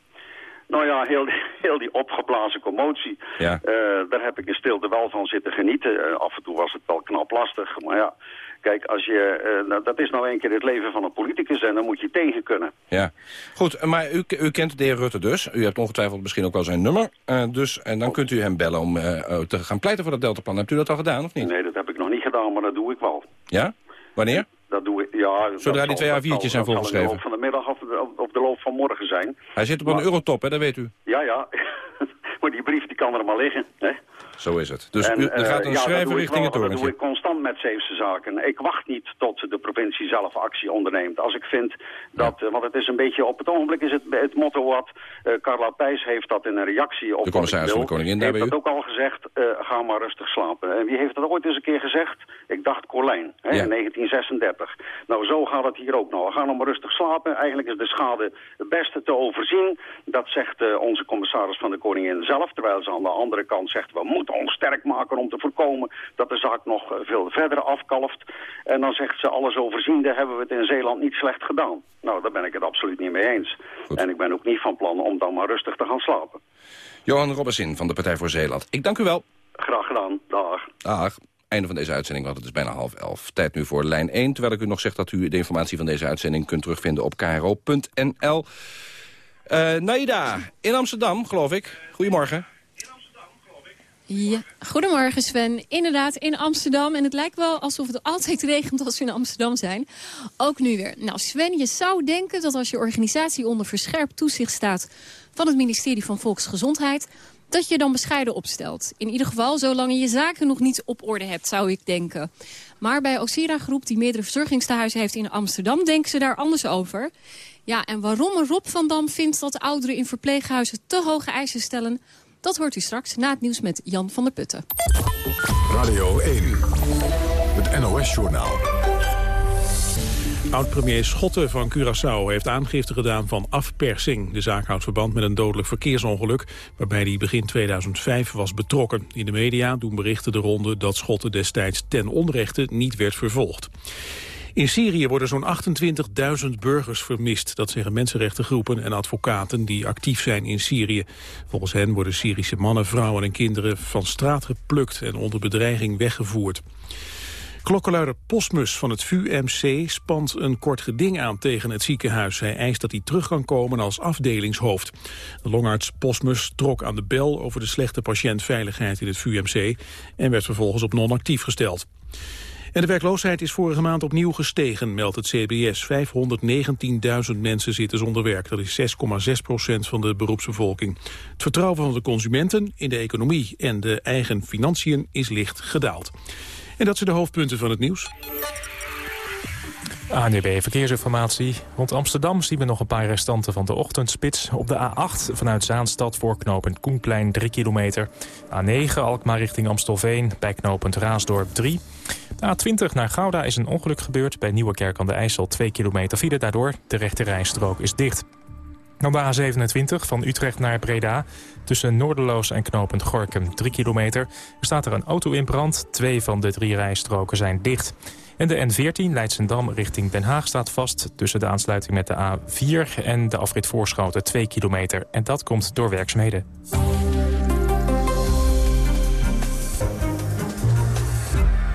Nou ja, heel die, *laughs* heel die opgeblazen commotie. Ja. Uh, daar heb ik in stilte wel van zitten genieten. Uh, af en toe was het wel knap lastig, maar ja... Kijk, als je, uh, nou, dat is nou een keer het leven van een politicus en dan moet je tegen kunnen. Ja, goed, maar u, u kent de heer Rutte dus. U hebt ongetwijfeld misschien ook wel zijn nummer. Uh, dus, en dan kunt u hem bellen om uh, te gaan pleiten voor dat deltaplan. Hebt u dat al gedaan of niet? Nee, dat heb ik nog niet gedaan, maar dat doe ik wel. Ja? Wanneer? Dat doe ik, ja. Zodra die twee A4'tjes zijn volgeschreven. In de loop van de middag of de, of de loop van morgen zijn. Hij zit op maar, een eurotop, hè, dat weet u. Ja, ja. *laughs* maar die brief die kan er maar liggen, hè. Zo is het. Dus en, u, er gaat een schrijver ja, richting het torentje. Dat doe ik constant met Zeeuwse zaken. Ik wacht niet tot de provincie zelf actie onderneemt. Als ik vind dat, ja. uh, want het is een beetje, op het ogenblik is het het motto wat uh, Carla Pijs heeft dat in een reactie op de commissaris van de koningin daar heeft dat ook al gezegd, uh, ga maar rustig slapen. En wie heeft dat ooit eens een keer gezegd? Ik dacht Colijn, hè, ja. in 1936. Nou, zo gaat het hier ook nog. Ga nog maar rustig slapen. Eigenlijk is de schade het beste te overzien. Dat zegt uh, onze commissaris van de koningin zelf, terwijl ze aan de andere kant zegt, we moeten ons sterk maken om te voorkomen dat de zaak nog veel verder afkalft. En dan zegt ze, alles overziende hebben we het in Zeeland niet slecht gedaan. Nou, daar ben ik het absoluut niet mee eens. Goed. En ik ben ook niet van plan om dan maar rustig te gaan slapen. Johan Robbesin van de Partij voor Zeeland. Ik dank u wel. Graag gedaan. Dag. Dag. Einde van deze uitzending, want het is bijna half elf. Tijd nu voor lijn 1, terwijl ik u nog zeg dat u de informatie van deze uitzending kunt terugvinden op kro.nl. Uh, Naida, in Amsterdam, geloof ik. Goedemorgen. Ja, goedemorgen Sven. Inderdaad, in Amsterdam. En het lijkt wel alsof het altijd *laughs* regent als we in Amsterdam zijn. Ook nu weer. Nou Sven, je zou denken dat als je organisatie onder verscherpt toezicht staat... van het ministerie van Volksgezondheid dat je dan bescheiden opstelt. In ieder geval zolang je je zaken nog niet op orde hebt, zou ik denken. Maar bij Osira Groep, die meerdere verzorgingstehuizen heeft in Amsterdam... denken ze daar anders over. Ja, en waarom Rob van Dam vindt dat ouderen in verpleeghuizen te hoge eisen stellen... dat hoort u straks na het nieuws met Jan van der Putten. Radio 1, het NOS-journaal. Oud-premier Schotten van Curaçao heeft aangifte gedaan van afpersing. De zaak houdt verband met een dodelijk verkeersongeluk... waarbij hij begin 2005 was betrokken. In de media doen berichten de ronde dat Schotten destijds ten onrechte niet werd vervolgd. In Syrië worden zo'n 28.000 burgers vermist. Dat zeggen mensenrechtengroepen en advocaten die actief zijn in Syrië. Volgens hen worden Syrische mannen, vrouwen en kinderen van straat geplukt... en onder bedreiging weggevoerd. Klokkenluider Posmus van het VUMC spant een kort geding aan tegen het ziekenhuis. Hij eist dat hij terug kan komen als afdelingshoofd. De longarts Posmus trok aan de bel over de slechte patiëntveiligheid in het VUMC... en werd vervolgens op non-actief gesteld. En de werkloosheid is vorige maand opnieuw gestegen, meldt het CBS. 519.000 mensen zitten zonder werk. Dat is 6,6 procent van de beroepsbevolking. Het vertrouwen van de consumenten in de economie en de eigen financiën is licht gedaald. En dat zijn de hoofdpunten van het nieuws. ANDB Verkeersinformatie. Rond Amsterdam zien we nog een paar restanten van de ochtendspits. Op de A8 vanuit Zaanstad voor knooppunt Koenplein 3 kilometer. A9 Alkmaar richting Amstelveen bij knooppunt Raasdorp 3. De A20 naar Gouda is een ongeluk gebeurd. Bij Nieuwekerk aan de IJssel 2 kilometer file. Daardoor de rechte rijstrook is dicht. Dan de A27 van Utrecht naar Breda. Tussen Noorderloos en knooppunt Gorkum 3 kilometer. Er staat er een auto in brand. Twee van de drie rijstroken zijn dicht. En de N14 Leidsendam richting Den Haag staat vast... tussen de aansluiting met de A4 en de afrit Voorschoten 2 kilometer. En dat komt door werkzaamheden.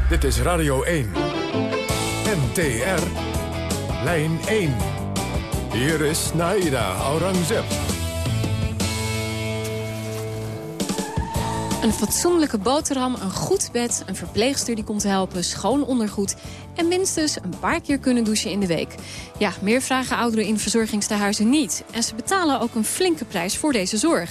Dit is Radio 1. NTR. Lijn 1. Hier is Naida Aurangzeb. Een fatsoenlijke boterham, een goed bed, een verpleegster die komt helpen, schoon ondergoed en minstens een paar keer kunnen douchen in de week. Ja, meer vragen ouderen in verzorgingstehuizen niet. En ze betalen ook een flinke prijs voor deze zorg.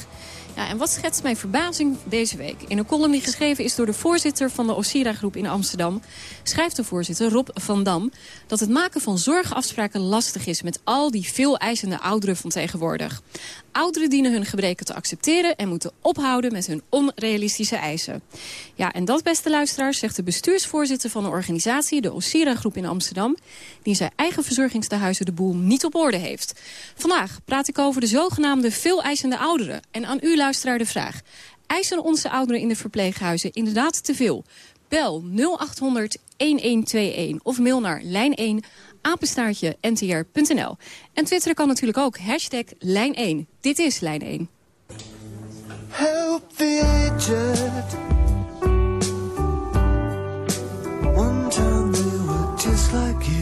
Ja, en wat schetst mijn verbazing deze week? In een column die geschreven is door de voorzitter van de Osira-groep in Amsterdam... schrijft de voorzitter Rob van Dam dat het maken van zorgafspraken lastig is... met al die veel eisende ouderen van tegenwoordig. Ouderen dienen hun gebreken te accepteren en moeten ophouden met hun onrealistische eisen. Ja, en dat, beste luisteraars, zegt de bestuursvoorzitter van de organisatie, de Osira-groep in Amsterdam, die zijn eigen verzorgingstehuizen de boel niet op orde heeft. Vandaag praat ik over de zogenaamde veel eisende ouderen. En aan u, luisteraar, de vraag. Eisen onze ouderen in de verpleeghuizen inderdaad te veel? Bel 0800 1121 of mail naar lijn 1 apenstaartje ntr.nl. En twitteren kan natuurlijk ook. Hashtag lijn 1. Dit is lijn 1. Help the aged. One time just like you.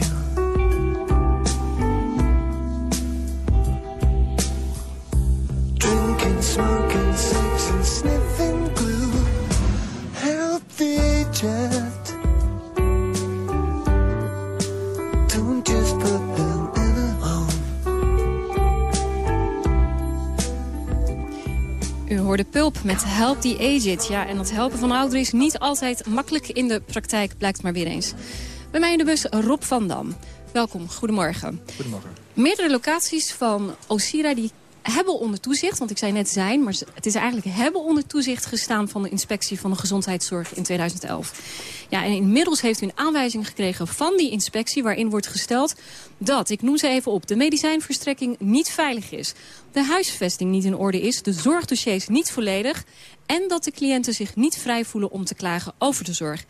Drinking, smoking, sniffing glue. Help the aged. U hoorde Pulp met Help the Aged. Ja, en dat helpen van ouderen is niet altijd makkelijk in de praktijk, blijkt maar weer eens. Bij mij in de bus Rob van Dam. Welkom, goedemorgen. Goedemorgen. Meerdere locaties van Osira die hebben onder toezicht, want ik zei net zijn... maar het is eigenlijk hebben onder toezicht gestaan... van de inspectie van de gezondheidszorg in 2011. Ja, en inmiddels heeft u een aanwijzing gekregen van die inspectie... waarin wordt gesteld dat, ik noem ze even op... de medicijnverstrekking niet veilig is, de huisvesting niet in orde is... de zorgdossiers niet volledig... en dat de cliënten zich niet vrij voelen om te klagen over de zorg.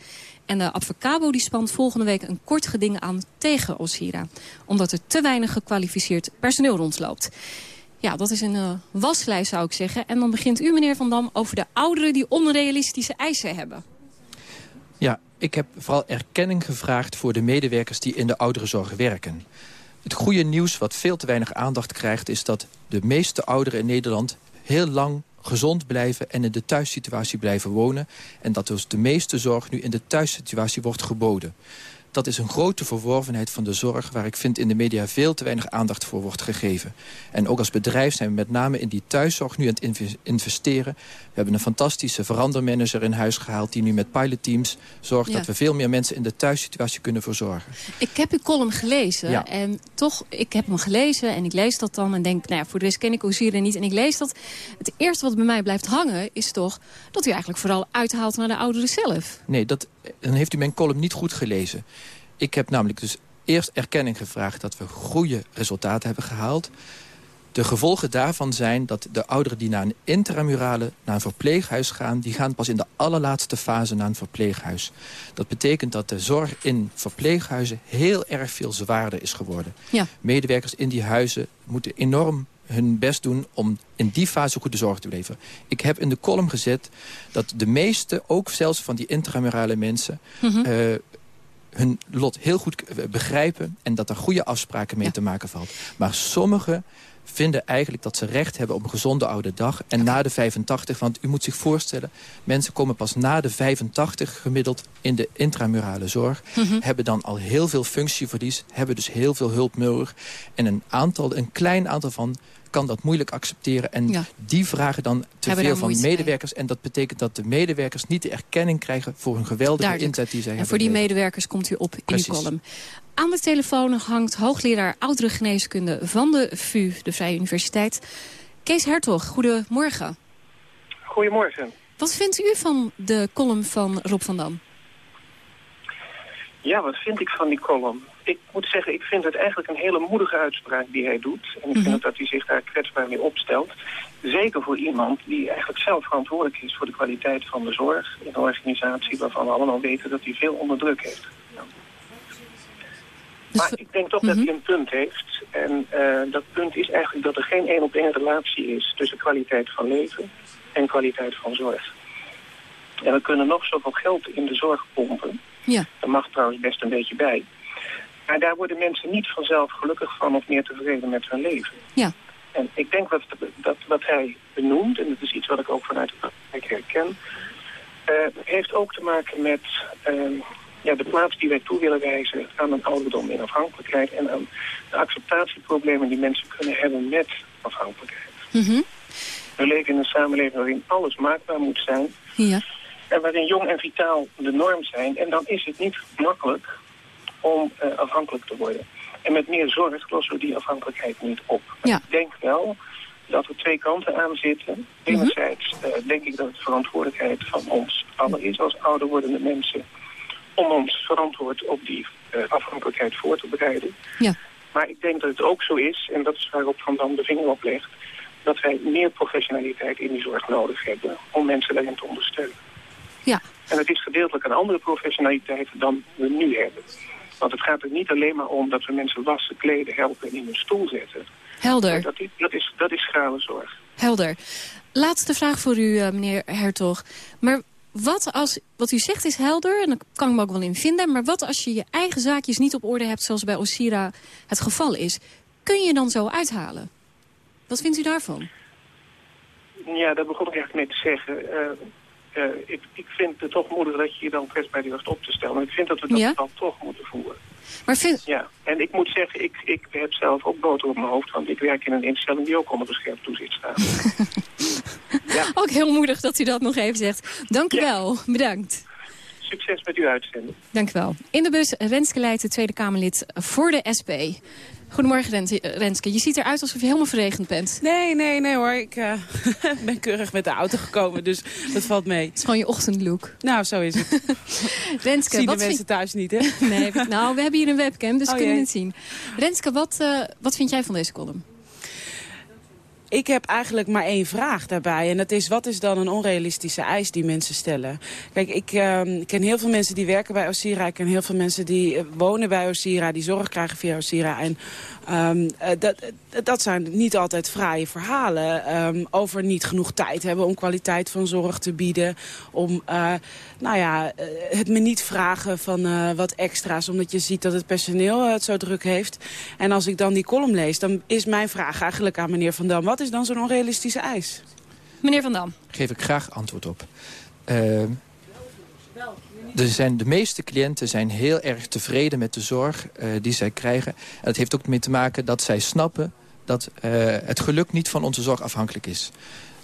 En de Advocabo die spant volgende week een kort geding aan tegen Osira. Omdat er te weinig gekwalificeerd personeel rondloopt. Ja, dat is een uh, waslijst zou ik zeggen. En dan begint u, meneer Van Dam, over de ouderen die onrealistische eisen hebben. Ja, ik heb vooral erkenning gevraagd voor de medewerkers die in de ouderenzorg werken. Het goede nieuws wat veel te weinig aandacht krijgt... is dat de meeste ouderen in Nederland heel lang gezond blijven en in de thuissituatie blijven wonen. En dat dus de meeste zorg nu in de thuissituatie wordt geboden dat is een grote verworvenheid van de zorg... waar ik vind in de media veel te weinig aandacht voor wordt gegeven. En ook als bedrijf zijn we met name in die thuiszorg nu aan het investeren. We hebben een fantastische verandermanager in huis gehaald... die nu met pilotteams zorgt dat we veel meer mensen in de thuissituatie kunnen verzorgen. Ik heb uw column gelezen en toch, ik heb hem gelezen en ik lees dat dan... en denk, nou ja, voor de rest ken ik Ozier niet en ik lees dat. Het eerste wat bij mij blijft hangen is toch dat u eigenlijk vooral uithaalt naar de ouderen zelf. Nee, dat, dan heeft u mijn column niet goed gelezen. Ik heb namelijk dus eerst erkenning gevraagd dat we goede resultaten hebben gehaald. De gevolgen daarvan zijn dat de ouderen die naar een intramurale, naar een verpleeghuis gaan... die gaan pas in de allerlaatste fase naar een verpleeghuis. Dat betekent dat de zorg in verpleeghuizen heel erg veel zwaarder is geworden. Ja. Medewerkers in die huizen moeten enorm hun best doen om in die fase goede zorg te leveren. Ik heb in de column gezet dat de meeste, ook zelfs van die intramurale mensen... Mhm. Eh, hun lot heel goed begrijpen... en dat er goede afspraken mee te maken valt. Maar sommigen vinden eigenlijk dat ze recht hebben op een gezonde oude dag. En na de 85, want u moet zich voorstellen... mensen komen pas na de 85 gemiddeld in de intramurale zorg... Mhm. hebben dan al heel veel functieverlies, hebben dus heel veel hulp nodig. En een, aantal, een klein aantal van kan dat moeilijk accepteren. En die vragen dan te veel van medewerkers. En dat betekent dat de medewerkers niet de erkenning krijgen... voor hun geweldige inzet die zij en hebben. En voor die medewerkers komt u op in uw column. Aan de telefoon hangt hoogleraar oudere geneeskunde van de VU, de Vrije Universiteit. Kees Hertog, goedemorgen. Goedemorgen. Wat vindt u van de column van Rob van Dam? Ja, wat vind ik van die column? Ik moet zeggen, ik vind het eigenlijk een hele moedige uitspraak die hij doet. En ik vind mm dat hij zich daar kwetsbaar mee opstelt. Zeker voor iemand die eigenlijk zelf verantwoordelijk is voor de kwaliteit van de zorg. In een organisatie waarvan we allemaal weten dat hij veel onder druk heeft. Dus maar ik denk toch dat hij mhm. een punt heeft. En uh, dat punt is eigenlijk dat er geen één op één relatie is tussen kwaliteit van leven en kwaliteit van zorg. En we kunnen nog zoveel geld in de zorg pompen. Ja. Dat mag trouwens best een beetje bij. Maar daar worden mensen niet vanzelf gelukkig van of meer tevreden met hun leven. Ja. En ik denk dat, dat wat hij benoemt, en dat is iets wat ik ook vanuit de praktijk herken... Uh, heeft ook te maken met uh, ja, de plaats die wij toe willen wijzen aan een ouderdom in afhankelijkheid... en aan de acceptatieproblemen die mensen kunnen hebben met afhankelijkheid. Mm We leven in een samenleving waarin alles maakbaar moet zijn... Ja. En waarin jong en vitaal de norm zijn. En dan is het niet makkelijk om uh, afhankelijk te worden. En met meer zorg lossen we die afhankelijkheid niet op. Ja. Ik denk wel dat er twee kanten aan zitten. Mhm. Enerzijds uh, denk ik dat het verantwoordelijkheid van ons allen is als ouder wordende mensen... om ons verantwoord op die uh, afhankelijkheid voor te bereiden. Ja. Maar ik denk dat het ook zo is, en dat is waarop Van Dam de vinger op legt... dat wij meer professionaliteit in die zorg nodig hebben om mensen daarin te ondersteunen. Ja. En het is gedeeltelijk een andere professionaliteit dan we nu hebben. Want het gaat er niet alleen maar om dat we mensen wassen, kleden, helpen en in een stoel zetten. Helder. Dat is, dat, is, dat is schrale zorg. Helder. Laatste vraag voor u, uh, meneer Hertog. Maar wat als, wat u zegt is helder, en daar kan ik me ook wel in vinden... maar wat als je je eigen zaakjes niet op orde hebt zoals bij Osira het geval is? Kun je dan zo uithalen? Wat vindt u daarvan? Ja, dat begon ik eigenlijk mee te zeggen. Uh, uh, ik, ik vind het toch moedig dat je je dan kwetsbaar durft op te stellen. ik vind dat we dat ja? dan toch moeten voeren. Maar vind... Ja, en ik moet zeggen, ik, ik heb zelf ook boter op mijn hoofd... want ik werk in een instelling die ook onder beschermd toezicht staat. *laughs* ja. Ook heel moedig dat u dat nog even zegt. Dank u wel, bedankt. Succes met uw uitzending. Dank u wel. In de bus Renske Leijten, Tweede Kamerlid voor de SP. Goedemorgen Renske. Je ziet eruit alsof je helemaal verregend bent. Nee, nee, nee hoor. Ik uh, *laughs* ben keurig met de auto gekomen, dus dat valt mee. Het is gewoon je ochtendlook. Nou, zo is het. *laughs* Renske, zien wat de mensen thuis niet, hè? Nee, nou, we hebben hier een webcam, dus oh, kunnen het zien. Renske, wat, uh, wat vind jij van deze column? Ik heb eigenlijk maar één vraag daarbij. En dat is, wat is dan een onrealistische eis die mensen stellen? Kijk, ik uh, ken heel veel mensen die werken bij Osira. Ik ken heel veel mensen die uh, wonen bij Osira, die zorg krijgen via Osira. En um, uh, dat, dat zijn niet altijd fraaie verhalen um, over niet genoeg tijd hebben om kwaliteit van zorg te bieden. Om, nou ja, het me niet vragen van wat extra's, omdat je ziet dat het personeel het zo druk heeft. En als ik dan die column lees, dan is mijn vraag eigenlijk aan meneer Van Dam... wat is dan zo'n onrealistische eis? Meneer Van Dam. Geef ik graag antwoord op. Uh, er zijn, de meeste cliënten zijn heel erg tevreden met de zorg uh, die zij krijgen. En dat heeft ook mee te maken dat zij snappen dat uh, het geluk niet van onze zorg afhankelijk is.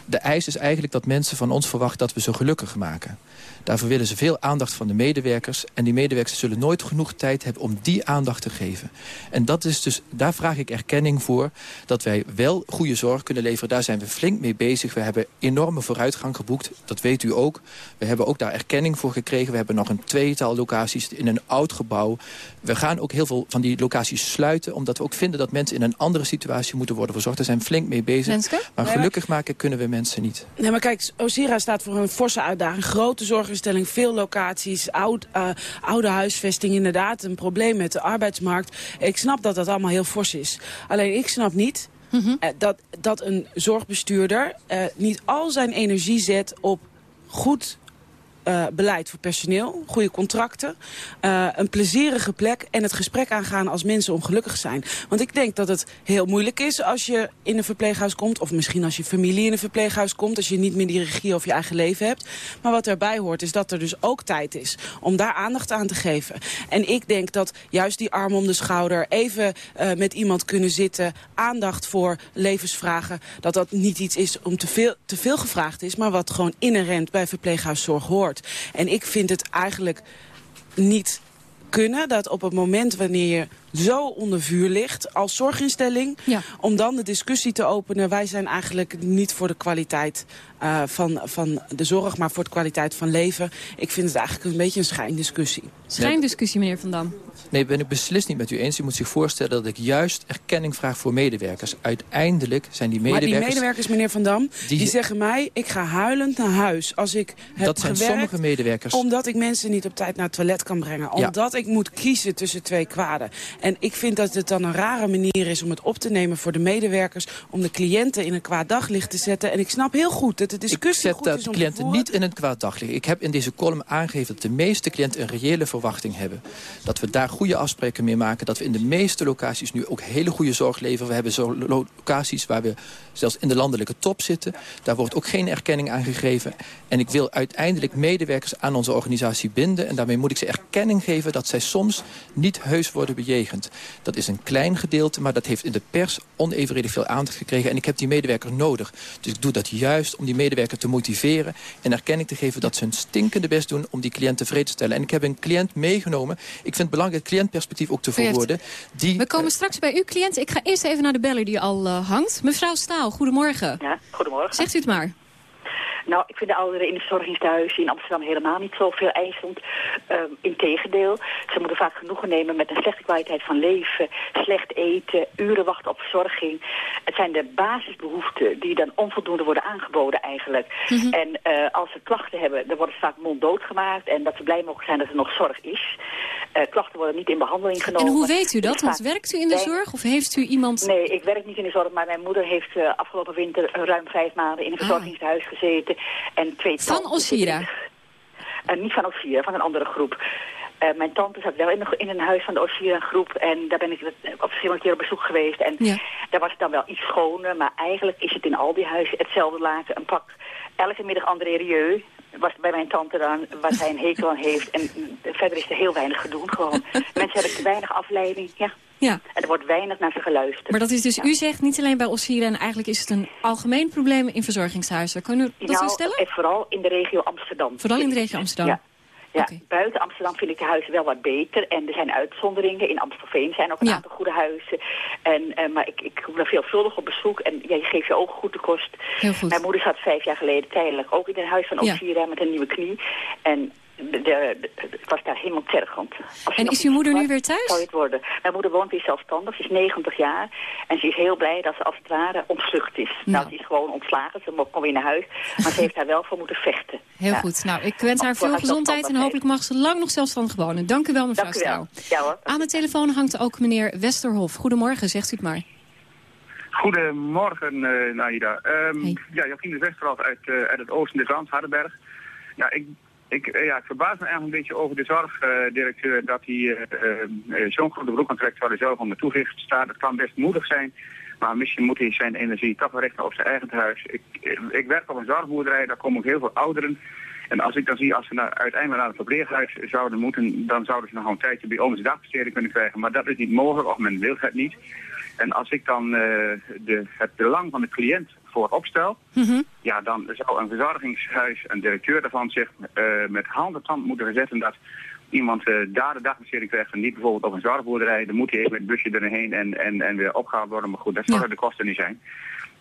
De eis is eigenlijk dat mensen van ons verwachten dat we ze gelukkig maken. Daarvoor willen ze veel aandacht van de medewerkers. En die medewerkers zullen nooit genoeg tijd hebben om die aandacht te geven. En dat is dus, daar vraag ik erkenning voor. Dat wij wel goede zorg kunnen leveren. Daar zijn we flink mee bezig. We hebben enorme vooruitgang geboekt. Dat weet u ook. We hebben ook daar erkenning voor gekregen. We hebben nog een tweetal locaties in een oud gebouw. We gaan ook heel veel van die locaties sluiten. Omdat we ook vinden dat mensen in een andere situatie moeten worden verzorgd. Daar zijn we flink mee bezig. Mensen? Maar gelukkig maken kunnen we mensen niet. Nee, maar kijk, Osira staat voor een forse uitdaging. Grote zorg veel locaties, oud, uh, oude huisvesting, inderdaad een probleem met de arbeidsmarkt. Ik snap dat dat allemaal heel fors is. Alleen ik snap niet mm -hmm. uh, dat, dat een zorgbestuurder uh, niet al zijn energie zet op goed uh, beleid voor personeel, goede contracten, uh, een plezierige plek en het gesprek aangaan als mensen ongelukkig zijn. Want ik denk dat het heel moeilijk is als je in een verpleeghuis komt, of misschien als je familie in een verpleeghuis komt, als je niet meer die regie over je eigen leven hebt. Maar wat erbij hoort is dat er dus ook tijd is om daar aandacht aan te geven. En ik denk dat juist die arm om de schouder, even uh, met iemand kunnen zitten, aandacht voor levensvragen, dat dat niet iets is om te veel, te veel gevraagd is, maar wat gewoon inherent bij verpleeghuiszorg hoort. En ik vind het eigenlijk niet kunnen dat op het moment wanneer je zo onder vuur ligt als zorginstelling... Ja. om dan de discussie te openen... wij zijn eigenlijk niet voor de kwaliteit uh, van, van de zorg... maar voor de kwaliteit van leven. Ik vind het eigenlijk een beetje een schijndiscussie. Schijndiscussie, meneer Van Dam. Nee, ben ik beslist niet met u eens. U moet zich voorstellen dat ik juist erkenning vraag voor medewerkers. Uiteindelijk zijn die medewerkers... Maar die medewerkers, meneer Van Dam, die, die zeggen mij... ik ga huilend naar huis als ik heb Dat zijn gewerkt, sommige medewerkers. Omdat ik mensen niet op tijd naar het toilet kan brengen. Omdat ja. ik moet kiezen tussen twee kwaden. En ik vind dat het dan een rare manier is om het op te nemen voor de medewerkers... om de cliënten in een kwaad daglicht te zetten. En ik snap heel goed dat de discussie ik zet goed dat is om cliënten niet in een kwaad daglicht. Ik heb in deze column aangegeven dat de meeste cliënten een reële verwachting hebben. Dat we daar goede afspraken mee maken. Dat we in de meeste locaties nu ook hele goede zorg leveren. We hebben zo locaties waar we zelfs in de landelijke top zitten. Daar wordt ook geen erkenning aan gegeven. En ik wil uiteindelijk medewerkers aan onze organisatie binden. En daarmee moet ik ze erkenning geven dat zij soms niet heus worden bejegend. Dat is een klein gedeelte, maar dat heeft in de pers onevenredig veel aandacht gekregen. En ik heb die medewerker nodig. Dus ik doe dat juist om die medewerker te motiveren... en erkenning te geven dat ze hun stinkende best doen om die cliënt tevreden te stellen. En ik heb een cliënt meegenomen. Ik vind het belangrijk het cliëntperspectief ook te verwoorden. Die, We komen uh, straks bij uw cliënt. Ik ga eerst even naar de beller die al uh, hangt. Mevrouw Staal, goedemorgen. Ja, goedemorgen. Zegt u het maar. Nou, ik vind de ouderen in de verzorgingstehuizen in Amsterdam helemaal niet zoveel eisend. Um, Integendeel, ze moeten vaak genoegen nemen met een slechte kwaliteit van leven, slecht eten, uren wachten op verzorging. Het zijn de basisbehoeften die dan onvoldoende worden aangeboden eigenlijk. Mm -hmm. En uh, als ze klachten hebben, dan worden ze vaak monddood gemaakt en dat ze blij mogen zijn dat er nog zorg is. Uh, klachten worden niet in behandeling genomen. En hoe weet u dat? Want werkt u in de zorg of heeft u iemand... Nee, ik werk niet in de zorg, maar mijn moeder heeft uh, afgelopen winter ruim vijf maanden in een ah. gezeten. En twee van Osira? Uh, niet van Osira, van een andere groep. Uh, mijn tante zat wel in, de, in een huis van de Osira-groep. En daar ben ik op verschillende keer op bezoek geweest. En ja. daar was het dan wel iets schoner. Maar eigenlijk is het in al die huizen hetzelfde laken. Een pak elke middag André Rieu. Was bij mijn tante dan, waar zij een hekel aan heeft. En verder is er heel weinig gedoen gewoon. *laughs* Mensen hebben te weinig afleiding, ja. Ja. En er wordt weinig naar ze geluisterd. Maar dat is dus, ja. u zegt niet alleen bij Osira en eigenlijk is het een algemeen probleem in verzorgingshuizen. Kan u dat nou, zo stellen? En vooral in de regio Amsterdam. Vooral in de regio Amsterdam? Ja. Ja, okay. buiten Amsterdam vind ik de huizen wel wat beter. En er zijn uitzonderingen. In Amstelveen zijn ook een ja. aantal goede huizen. En, uh, maar ik, ik kom daar veelvuldig op bezoek. En ja, je geeft je ook goed de kost. Heel goed. Mijn moeder zat vijf jaar geleden tijdelijk ook in een huis van Osira ja. met een nieuwe knie. En de, de, het was daar helemaal tergend. En is uw moeder nu weer thuis? Zou het worden. Mijn moeder woont weer zelfstandig, ze is 90 jaar. En ze is heel blij dat ze als het ware ontvlucht is. Nou, ze is gewoon ontslagen, ze kon weer naar huis. Maar ze heeft daar wel voor moeten vechten. *laughs* Heel Ja. goed. Nou, ik wens haar veel haar gezondheid en hopelijk mag ze lang nog zelfstandig wonen. Dank u wel, mevrouw Dank u wel. Strouw. Ja hoor. Aan de telefoon hangt ook meneer Westerhof. Goedemorgen, zegt u het maar. Goedemorgen, eh Naida. Ehm Ja, Joachim de Westerhof uit, eh, uit het oosten des lands, Hardenberg. Ja, ik, ik, eh, ja, verbaas me eigenlijk een beetje over de zorgdirecteur dat hij eh, eh, zo'n grote broek aantrekt waar hij zelf onder toezicht staat. Het kan best moedig zijn, maar misschien moet hij zijn energie toch wel richten op zijn eigen huis. Ik, ik werk op een zorgboerderij, daar komen ook heel veel ouderen. En als ik dan zie, als ze naar, uiteindelijk naar het verpleeghuis zouden moeten, dan zouden ze nog een tijdje bij ons dagbesteding kunnen krijgen. Maar dat is niet mogelijk, of men wil het niet. En als ik dan de, het belang van de cliënt voorop stel, ja, dan zou een verzorgingshuis, een directeur daarvan zich eh, met hand en tand moeten zetten dat iemand eh, daar de dagbesteding krijgt en niet bijvoorbeeld op een zorgboerderij. Dan moet hij even met het busje erheen en, en, en weer opgehaald worden. Maar goed, dat zullen de kosten niet zijn.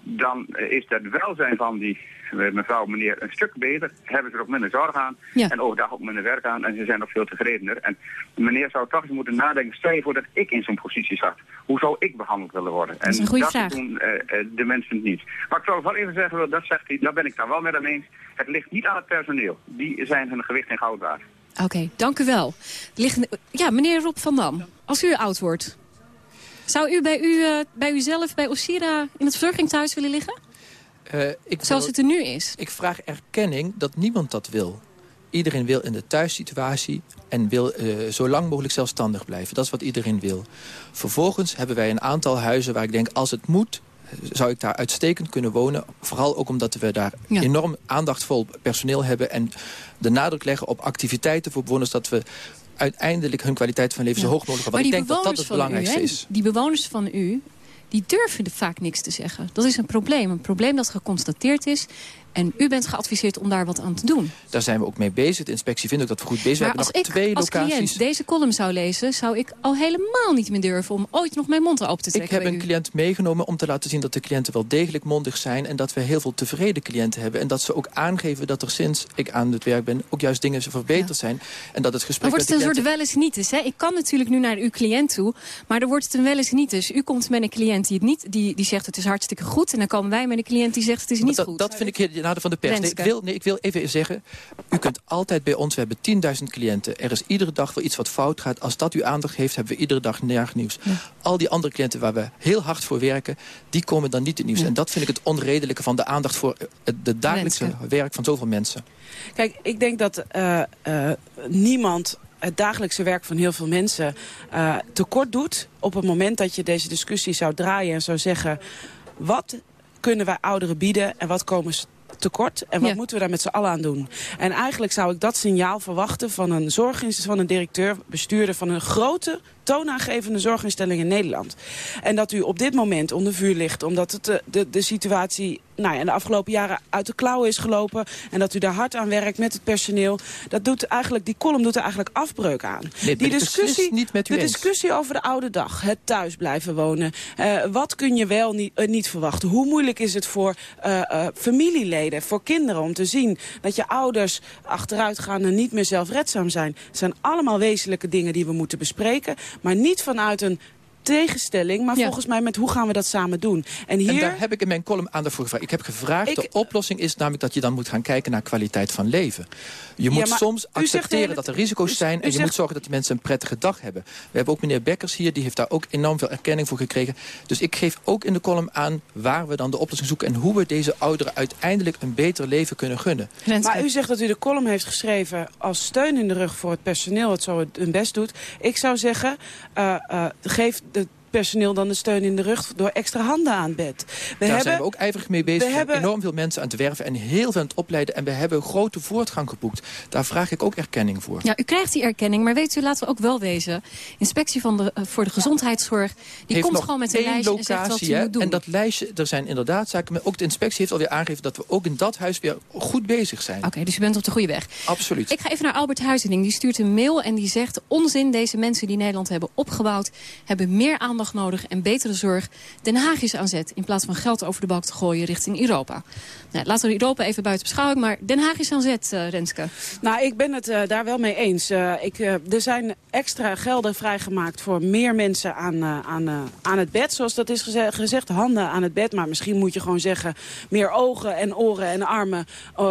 Dan eh, is het welzijn van die mevrouw, meneer een stuk beter. Hebben ze er ook minder zorg aan en overdag ook minder werk aan. En ze zijn ook veel tevredener. En meneer zou toch eens moeten nadenken, stel je voor dat ik in zo'n positie zat. Hoe zou ik behandeld willen worden? Dat is en een goede dat vraag. doen eh, eh, de mensen het niet. Maar ik zou wel even zeggen, dat zegt hij, daar ben ik dan wel met hem eens. Het ligt niet aan het personeel. Die zijn hun gewicht in goud waard. Oké, dank u wel. Ligt, ja, meneer Rob van Dam, als u oud wordt... zou u bij, u, eh, bij uzelf, bij Osira, in het verzorgingshuis willen liggen? Eh, ik Zoals wil- het er nu is. Ik vraag erkenning dat niemand dat wil. Iedereen wil in de thuissituatie en wil eh, zo lang mogelijk zelfstandig blijven. Dat is wat iedereen wil. Vervolgens hebben wij een aantal huizen waar ik denk... als het moet, eh, zou ik daar uitstekend kunnen wonen. Vooral ook omdat we daar Ja. enorm aandachtvol personeel hebben... en de nadruk leggen op activiteiten voor bewoners... dat we uiteindelijk hun kwaliteit van leven zo hoog mogelijk hebben. Want ik denk dat dat het belangrijkste u, is. Die bewoners van u, die durven vaak niks te zeggen. Dat is een probleem. Een probleem dat geconstateerd is. En u bent geadviseerd om daar wat aan te doen. Daar zijn we ook mee bezig. De inspectie vindt ook dat we goed bezig zijn. maar We als hebben ik nog twee als locaties. cliënt deze column zou lezen... zou ik al helemaal niet meer durven om ooit nog mijn mond open te Ik trekken heb bij een u. cliënt meegenomen om te laten zien dat de cliënten wel degelijk mondig zijn... en dat we heel veel tevreden cliënten hebben. En dat ze ook aangeven dat er sinds ik aan het werk ben... ook juist dingen verbeterd zijn. En dat het gesprek Dan wordt het een soort wel eens niet eens. Hè? Ik kan natuurlijk nu naar uw cliënt toe, maar dan wordt het een wel eens niet eens. U komt met een cliënt die het niet, die, die zegt het is hartstikke goed. En dan komen wij met een cliënt die zegt het is niet dat, goed. dat vind ik nadeel van de pers. Nee, ik, wil, nee, ik wil even zeggen, u kunt altijd bij ons, we hebben 10.000 cliënten. Er is iedere dag wel iets wat fout gaat. Als dat uw aandacht heeft, hebben we iedere dag nergens nieuws. Al die andere cliënten waar we heel hard voor werken, die komen dan niet in het nieuws. En dat vind ik het onredelijke van de aandacht voor eh, het dagelijkse werk van zoveel mensen. Kijk, ik denk dat eh, eh, niemand het dagelijkse werk van heel veel mensen tekort doet... op het moment dat je deze discussie zou draaien en zou zeggen... wat kunnen wij ouderen bieden en wat komen ze tekort en wat Ja. moeten we daar met z'n allen aan doen. En eigenlijk zou ik dat signaal verwachten van een zorginstelling, van een directeur, bestuurder van een grote toonaangevende zorginstelling in Nederland. En dat u op dit moment onder vuur ligt omdat het de, de, de situatie nou ja, in de afgelopen jaren uit de klauwen is gelopen en dat u daar hard aan werkt met het personeel. Dat doet eigenlijk, die column doet er eigenlijk afbreuk aan. Nee, die beslist niet met u de eens. discussie over de oude dag, het thuis blijven wonen. eh, wat kun je wel niet, eh, niet verwachten? Hoe moeilijk is het voor eh, eh, familieleden, voor kinderen om te zien dat je ouders achteruit gaan en niet meer zelfredzaam zijn? Het zijn allemaal wezenlijke dingen die we moeten bespreken, maar niet vanuit een tegenstelling, maar Ja. volgens mij met hoe gaan we dat samen doen. En En hier... daar heb ik in mijn column aandacht voor gevraagd. Ik heb gevraagd, Ik- de oplossing is namelijk dat je dan moet gaan kijken naar kwaliteit van leven. Je moet soms de accepteren hele- dat er risico's u- zijn... u en je zegt- moet zorgen dat die mensen een prettige dag hebben. We hebben ook meneer Bekkers hier, die heeft daar ook enorm veel erkenning voor gekregen. Dus ik geef ook in de column aan waar we dan de oplossing zoeken... en hoe we deze ouderen uiteindelijk een beter leven kunnen gunnen. Maar u zegt dat u de column heeft geschreven als steun in de rug voor het personeel... dat zo hun best doet. Ik zou zeggen, eh, eh, geef personeel dan de steun in de rug... door extra handen aan bed. We Daar zijn we ook ijverig mee bezig. we hebben hebben- enorm veel mensen aan het werven en heel veel aan het opleiden. En we hebben grote voortgang geboekt. Daar vraag ik ook erkenning voor. Ja, u krijgt die erkenning, maar weet u, laten we ook wel wezen. Inspectie van de, eh, voor de gezondheidszorg, die heeft komt nog gewoon met een lijstje en zegt wat locatie, u hè? moet doen. En dat lijstje, er zijn inderdaad zaken... Maar ook de inspectie heeft alweer aangegeven dat we ook in dat huis weer goed bezig zijn. Oké, dus u bent op de goede weg. Absoluut. Ik ga even naar Albert Huizening. Die stuurt een mail en die zegt... onzin, deze mensen die Nederland hebben opgebouwd... hebben meer aandacht nodig en betere zorg. Den Haag is aan zet in plaats van geld over de balk te gooien richting Europa. Nou, laten we Europa even buiten beschouwing, maar Den Haag is aan zet, uh, Renske. Nou, ik ben het uh, daar wel mee eens. Uh, ik, er zijn extra gelden vrijgemaakt voor meer mensen aan, aan, aan het bed, zoals dat is geze gezegd. Handen aan het bed, maar misschien moet je gewoon zeggen meer ogen en oren en armen.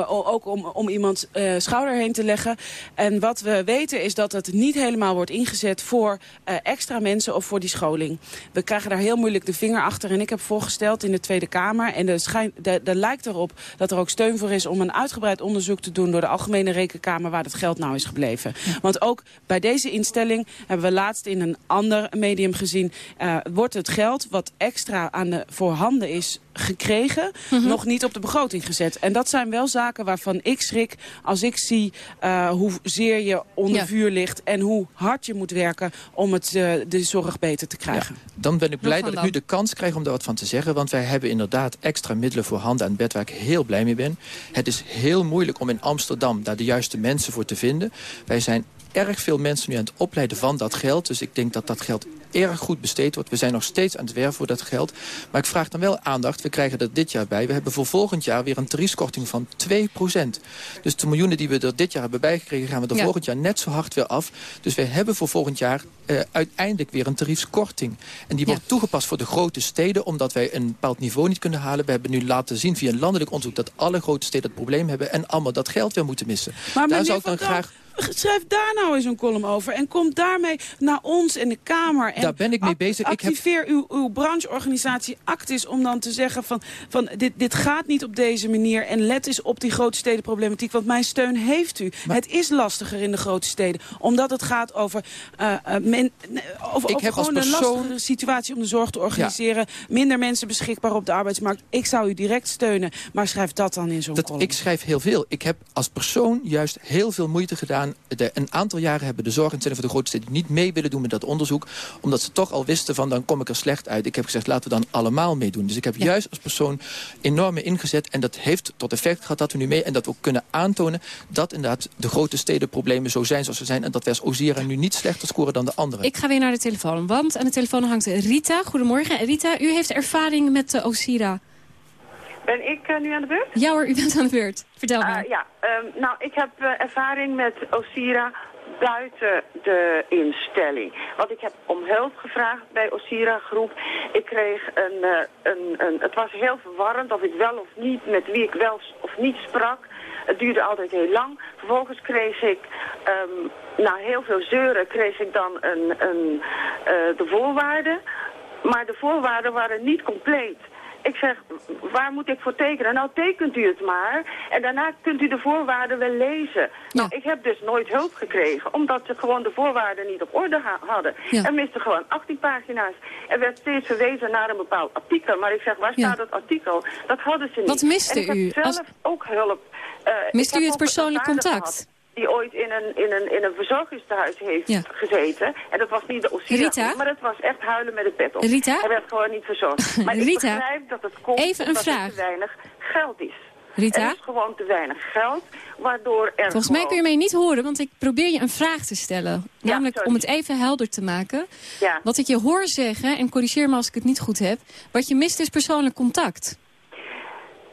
ook om, om iemand schouder heen te leggen. En wat we weten is dat het niet helemaal wordt ingezet voor extra mensen of voor die scholing. We krijgen daar heel moeilijk de vinger achter. En ik heb voorgesteld in de Tweede Kamer, en er, er, er lijkt erop dat er ook steun voor is om een uitgebreid onderzoek te doen door de Algemene Rekenkamer waar dat geld nou is gebleven. Want ook bij deze instelling hebben we laatst in een ander medium gezien, uh, wordt het geld wat extra aan de voorhanden is gekregen, mm -hmm. nog niet op de begroting gezet. En dat zijn wel zaken waarvan ik schrik als ik zie uh, hoezeer je onder ja. vuur ligt en hoe hard je moet werken om het, uh, de zorg beter te krijgen. Ja. Dan ben ik blij dat ik nu de kans krijg om daar wat van te zeggen, want wij hebben inderdaad extra middelen voor handen aan het bed waar ik heel blij mee ben. Het is heel moeilijk om in Amsterdam daar de juiste mensen voor te vinden. Wij zijn erg veel mensen nu aan het opleiden van dat geld. Dus ik denk dat dat geld erg goed besteed wordt. We zijn nog steeds aan het werven voor dat geld. Maar ik vraag dan wel aandacht. We krijgen er dit jaar bij. We hebben voor volgend jaar weer een tariefskorting van 2% Dus de miljoenen die we er dit jaar hebben bijgekregen... gaan we er ja. volgend jaar net zo hard weer af. Dus wij hebben voor volgend jaar uh, uiteindelijk weer een tariefskorting. En die wordt ja. toegepast voor de grote steden... omdat wij een bepaald niveau niet kunnen halen. We hebben nu laten zien via een landelijk onderzoek... dat alle grote steden het probleem hebben... en allemaal dat geld weer moeten missen. Maar Daar zou ik dan graag schrijf daar nou eens een column over. En kom daarmee naar ons in de Kamer. En daar ben ik mee bezig. Activeer ik heb... uw, uw brancheorganisatie Actis om dan te zeggen van, van dit, dit gaat niet op deze manier. En let eens op die grote stedenproblematiek. Want mijn steun heeft u. Maar... Het is lastiger in de grote steden. Omdat het gaat over, uh, men, over, over gewoon persoon... een lastige situatie om de zorg te organiseren. Ja. Minder mensen beschikbaar op de arbeidsmarkt. Ik zou u direct steunen. Maar schrijf dat dan in zo'n column. Ik schrijf heel veel. Ik heb als persoon juist heel veel moeite gedaan de, een aantal jaren hebben de zorginstellingen voor de grote steden niet mee willen doen met dat onderzoek. Omdat ze toch al wisten van dan kom ik er slecht uit. Ik heb gezegd laten we dan allemaal meedoen. Dus ik heb ja. juist als persoon enorm ingezet. En dat heeft tot effect gehad dat we nu mee en dat we ook kunnen aantonen dat inderdaad de grote stedenproblemen zo zijn zoals ze zijn. En dat wij als Ozira nu niet slechter scoren dan de anderen. Ik ga weer naar de telefoon. Want aan de telefoon hangt Rita. Goedemorgen. Rita, u heeft ervaring met de Ozira. Ben ik uh, nu aan de beurt? Ja hoor, u bent aan de beurt. Vertel me. Uh, ja, um, nou ik heb uh, ervaring met Osira buiten de instelling. Want ik heb om hulp gevraagd bij Osira Groep. Ik kreeg een, een, een... Het was heel verwarrend of ik wel of niet, met wie ik wel of niet sprak. Het duurde altijd heel lang. Vervolgens kreeg ik, um, na heel veel zeuren, kreeg ik dan een, een, de voorwaarden. Maar de voorwaarden waren niet compleet. Ik zeg, waar moet ik voor tekenen? Nou, tekent u het maar. En daarna kunt u de voorwaarden wel lezen. Ja. Nou, ik heb dus nooit hulp gekregen, omdat ze gewoon de voorwaarden niet op orde hadden. Ja. Er miste gewoon 18 pagina's. Er werd steeds verwezen naar een bepaald artikel. Maar ik zeg, waar staat het artikel? Dat hadden ze niet. Wat miste en u? zelf Als... ook hulp. Uh, miste u het persoonlijk contact? Gehad die ooit in een, in een, in een verzorgingstehuis heeft ja. gezeten. En dat was niet de Osira, maar dat was echt huilen met het pet op. Rita? Hij werd gewoon niet verzorgd. *laughs* Maar Rita? ik begrijp dat het komt Even een vraag. er te weinig geld is. Rita? Er is gewoon te weinig geld, waardoor er Volgens mij kun je mij niet horen, want ik probeer je een vraag te stellen. Namelijk ja, om het even helder te maken. Ja. Wat ik je hoor zeggen, en corrigeer me als ik het niet goed heb... wat je mist is persoonlijk contact.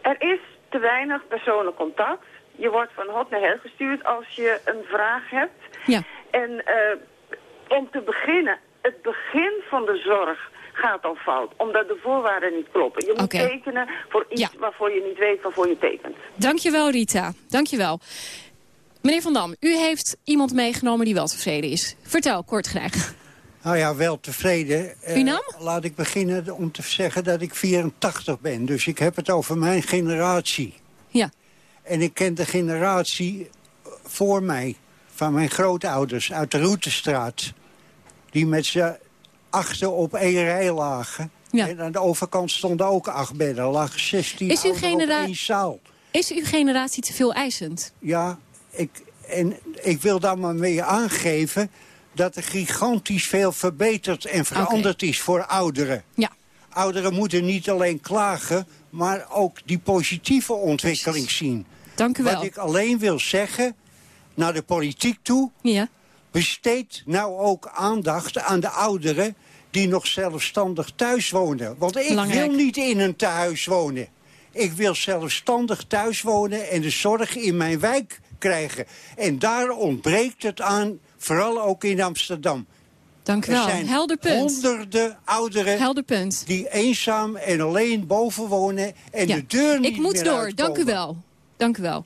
Er is te weinig persoonlijk contact. Je wordt van hot naar her gestuurd als je een vraag hebt. Ja. En uh, om te beginnen, het begin van de zorg gaat al fout. Omdat de voorwaarden niet kloppen. Je moet okay. tekenen voor iets ja. waarvoor je niet weet waarvoor je tekent. Dankjewel Rita, dankjewel. Meneer Van Dam, u heeft iemand meegenomen die wel tevreden is. Vertel, kort graag. Nou ja, wel tevreden. Uw naam? Uh, laat ik beginnen om te zeggen dat ik 84 ben. Dus ik heb het over mijn generatie. Ja. En ik ken de generatie voor mij, van mijn grootouders uit de Routestraat. Die met z'n achter op één rij lagen. Ja. En aan de overkant stonden ook acht bedden. Er lagen 16 is uw op één zaal. Is uw generatie te veel eisend? Ja, ik, en ik wil daar maar mee aangeven... dat er gigantisch veel verbeterd en veranderd okay. is voor ouderen. Ja. Ouderen moeten niet alleen klagen, maar ook die positieve ontwikkeling zien. Dank u wel. Wat ik alleen wil zeggen, naar de politiek toe... Ja. besteed nou ook aandacht aan de ouderen... die nog zelfstandig thuis wonen. Want ik wil niet in een tehuis wonen. Ik wil zelfstandig thuis wonen en de zorg in mijn wijk krijgen. En daar ontbreekt het aan, vooral ook in Amsterdam. Dank u wel. Zijn Helder punt. honderden ouderen Helder punt. die eenzaam en alleen boven wonen... en Ja, de deur niet Ik moet meer door. uitkomen. Dank u wel. Dank u wel.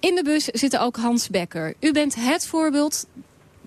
In de bus zit ook Hans Becker. U bent het voorbeeld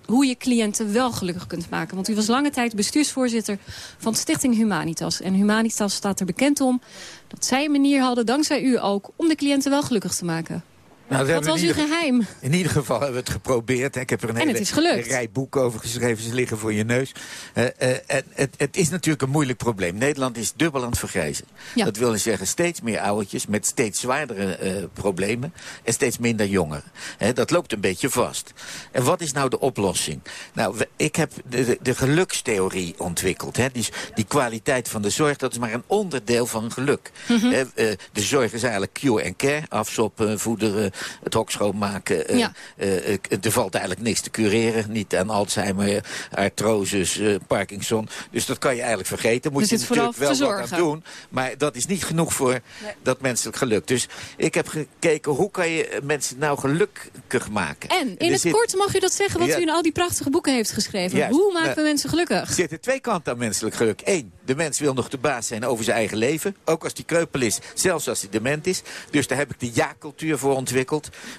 hoe je cliënten wel gelukkig kunt maken. Want u was lange tijd bestuursvoorzitter van Stichting Humanitas. En Humanitas staat er bekend om dat zij een manier hadden, dankzij u ook... om de cliënten wel gelukkig te maken. Nou, dat Wat was uw geheim? In ieder geval hebben we het geprobeerd. Ik heb er een En hele rij boeken over geschreven. Ze liggen voor je neus. Eh, en het, het is natuurlijk een moeilijk probleem. Nederland is dubbel aan het vergrijzen. Ja. Dat wil zeggen steeds meer oudertjes met steeds zwaardere eh, problemen. En steeds minder jongeren. Hè, dat loopt een beetje vast. En wat is nou de oplossing? Nou, we- ik heb de, de, de gelukstheorie ontwikkeld. Hè. Die, die kwaliteit van de zorg, dat is maar een onderdeel van geluk. Hè, eh, de zorg is eigenlijk cure en care. Afsoppen, voederen, het hok schoonmaken. eh, Ja. eh, er valt eigenlijk niks te cureren. Niet aan Alzheimer, artrosis, eh, Parkinson. Dus dat kan je eigenlijk vergeten. Moet Dus je natuurlijk wel wat aan doen. Maar dat is niet genoeg voor dat menselijk geluk. Dus ik heb gekeken, hoe kan je mensen nou gelukkig maken? En in het zit- kort mag u dat zeggen wat Ja. u in al die prachtige boeken heeft geschreven. Juist. Hoe maken we Eh, mensen gelukkig? Er zitten twee kanten aan menselijk geluk. Eén, de mens wil nog de baas zijn over zijn eigen leven. Ook als hij kreupel is, zelfs als hij dement is. Dus daar heb ik de ja-cultuur voor ontwikkeld.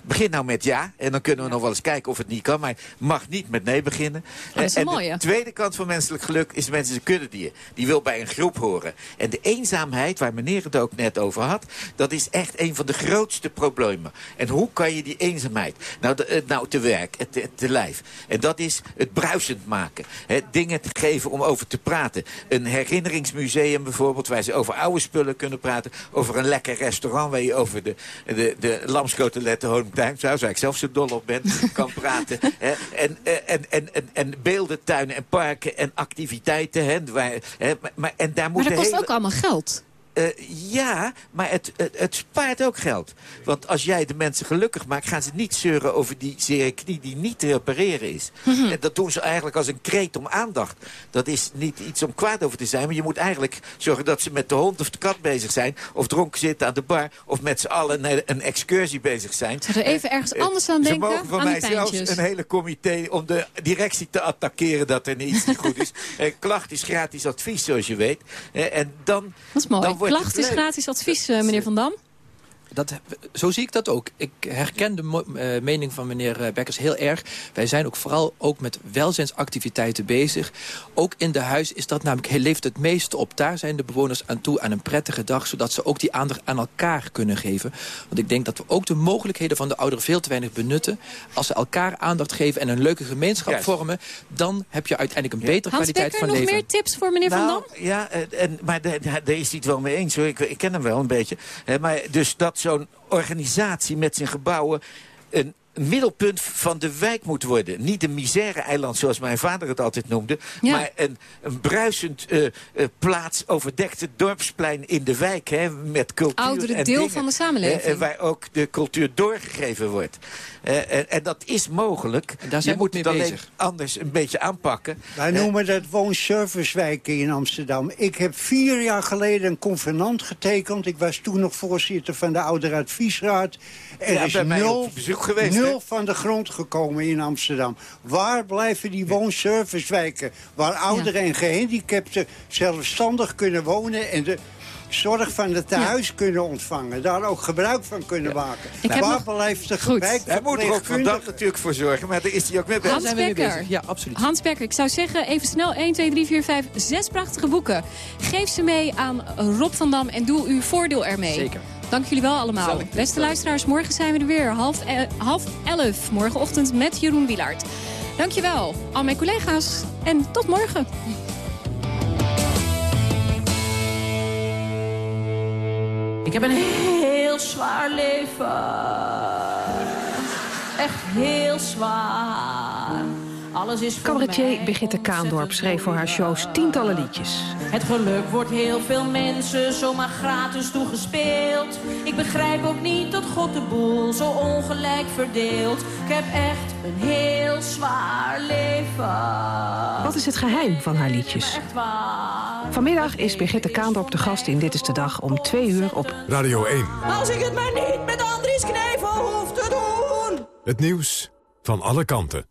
Begin nou met ja. En dan kunnen we nog wel eens kijken of het niet kan. Maar mag niet met nee beginnen. dat is Eh, en de tweede kant van menselijk geluk is mensen een kuddedier. Die wil bij een groep horen. En de eenzaamheid, waar meneer het ook net over had... dat is echt een van de grootste problemen. En hoe kan je die eenzaamheid nou, de, eh, nou te werk, het, het te lijf? En dat is het bruisend maken. Dingen te geven om over te praten. Een herinneringsmuseum bijvoorbeeld, waar ze over oude spullen kunnen praten. Over een lekker restaurant waar je over de, de, de lamskoteletten Hoogtuinsaus, waar ik zelf zo dol op ben, *laughs* kan praten. Hè. En, eh, en, en, en, en beelden, tuinen en parken en activiteiten. Hè, waar, hè, maar, maar, en daar moet Maar dat kost hele- ook allemaal geld. Eh, ja, maar het, het, het spaart ook geld. Want als jij de mensen gelukkig maakt... gaan ze niet zeuren over die zere knie die niet te repareren is. En dat doen ze eigenlijk als een kreet om aandacht. Dat is niet iets om kwaad over te zijn. Maar je moet eigenlijk zorgen dat ze met de hond of de kat bezig zijn... of dronken zitten aan de bar... of met z'n allen een, een excursie bezig zijn. Zou er even ergens Eh, anders aan Ze denken? mogen van mij zelfs een hele comité om de directie te attackeren dat er iets niet goed is. *laughs* Eh, klacht is gratis advies, zoals je weet. Eh, en dan, Dat is mooi. dan Klacht is gratis advies, eh, meneer Van Dam. Dat, zo zie ik dat ook. Ik herken de eh, mening van meneer eh, Bekkers heel erg. Wij zijn ook vooral ook met welzijnsactiviteiten bezig. Ook in de huis is dat namelijk, leeft het meest op. Daar zijn de bewoners aan toe aan een prettige dag... zodat ze ook die aandacht aan elkaar kunnen geven. Want ik denk dat we ook de mogelijkheden van de ouderen veel te weinig benutten. Als ze elkaar aandacht geven en een leuke gemeenschap Juist. vormen... dan heb je uiteindelijk een betere Hans kwaliteit Becker, van nog leven. meer tips voor meneer Van Nou, Dam? Ja, eh, en, maar daar is hij het wel mee eens hoor. Ik, ik ken hem wel een beetje. Hè, maar dus dat zo'n organisatie met zijn gebouwen... een middelpunt van de wijk moet worden. Niet een misère-eiland zoals mijn vader het altijd noemde. Ja. Maar een, een bruisend eh, eh, plaats, overdekte dorpsplein in de wijk. Hè, met cultuur Oudere en deel dingen, van de samenleving. en waar ook de cultuur doorgegeven wordt. Eh, en, en dat is mogelijk. daar zijn Je moet het alleen bezig. anders een beetje aanpakken. Wij Eh, noemen dat woonservicewijken in Amsterdam. Ik heb vier jaar geleden een convenant getekend. Ik was toen nog voorzitter van de Ouderadviesraad. Er Ja, is bij mij nul, op bezoek geweest, nul van de grond gekomen in Amsterdam. Waar blijven die woonservicewijken? Waar ouderen en gehandicapten zelfstandig kunnen wonen... en de zorg van het tehuis kunnen ontvangen. Daar ook gebruik van kunnen maken. Ik heb Waar nog- blijft de Hij moet er ook van dat natuurlijk voor zorgen, maar daar is hij ook mee bezig. Hans Becker. Ja, absoluut. Hans Becker, ik zou zeggen even snel 1, 2, 3, 4, 5, 6 prachtige boeken. Geef ze mee aan Rob van Dam en doe uw voordeel ermee. Zeker. Dank jullie wel allemaal. Beste luisteraars, morgen zijn we er weer. Half, eh, half elf, morgenochtend met Jeroen Wielaert. Dankjewel, al mijn collega's. En tot morgen. Ik heb een heel zwaar leven. Echt heel zwaar. Alles is voor Cabaretier Brigitte Kaandorp schreef voor haar shows tientallen liedjes. Het geluk wordt heel veel mensen zomaar gratis toegespeeld. Ik begrijp ook niet dat God de boel zo ongelijk verdeelt. Ik heb echt een heel zwaar leven. Wat is het geheim van haar liedjes? Echt waar. Vanmiddag is Brigitte Kaandorp de gast in Dit is de Dag om twee uur op Radio 1. Als ik het maar niet met Andries Knevel hoef te doen. Het nieuws van alle kanten.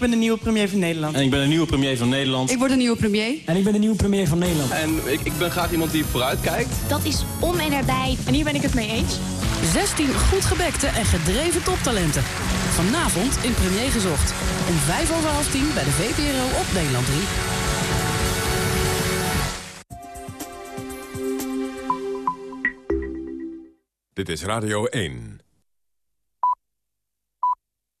Ik ben de nieuwe premier van Nederland. En ik ben de nieuwe premier van Nederland. Ik word de nieuwe premier. En ik ben de nieuwe premier van Nederland. En ik, ik ben graag iemand die vooruit kijkt. Dat is om en erbij. En hier ben ik het mee eens. 16 goed gebekte en gedreven toptalenten. Vanavond in Premier Gezocht. Om 5 over half 10 bij de VPRO op Nederland 3. Dit is Radio 1.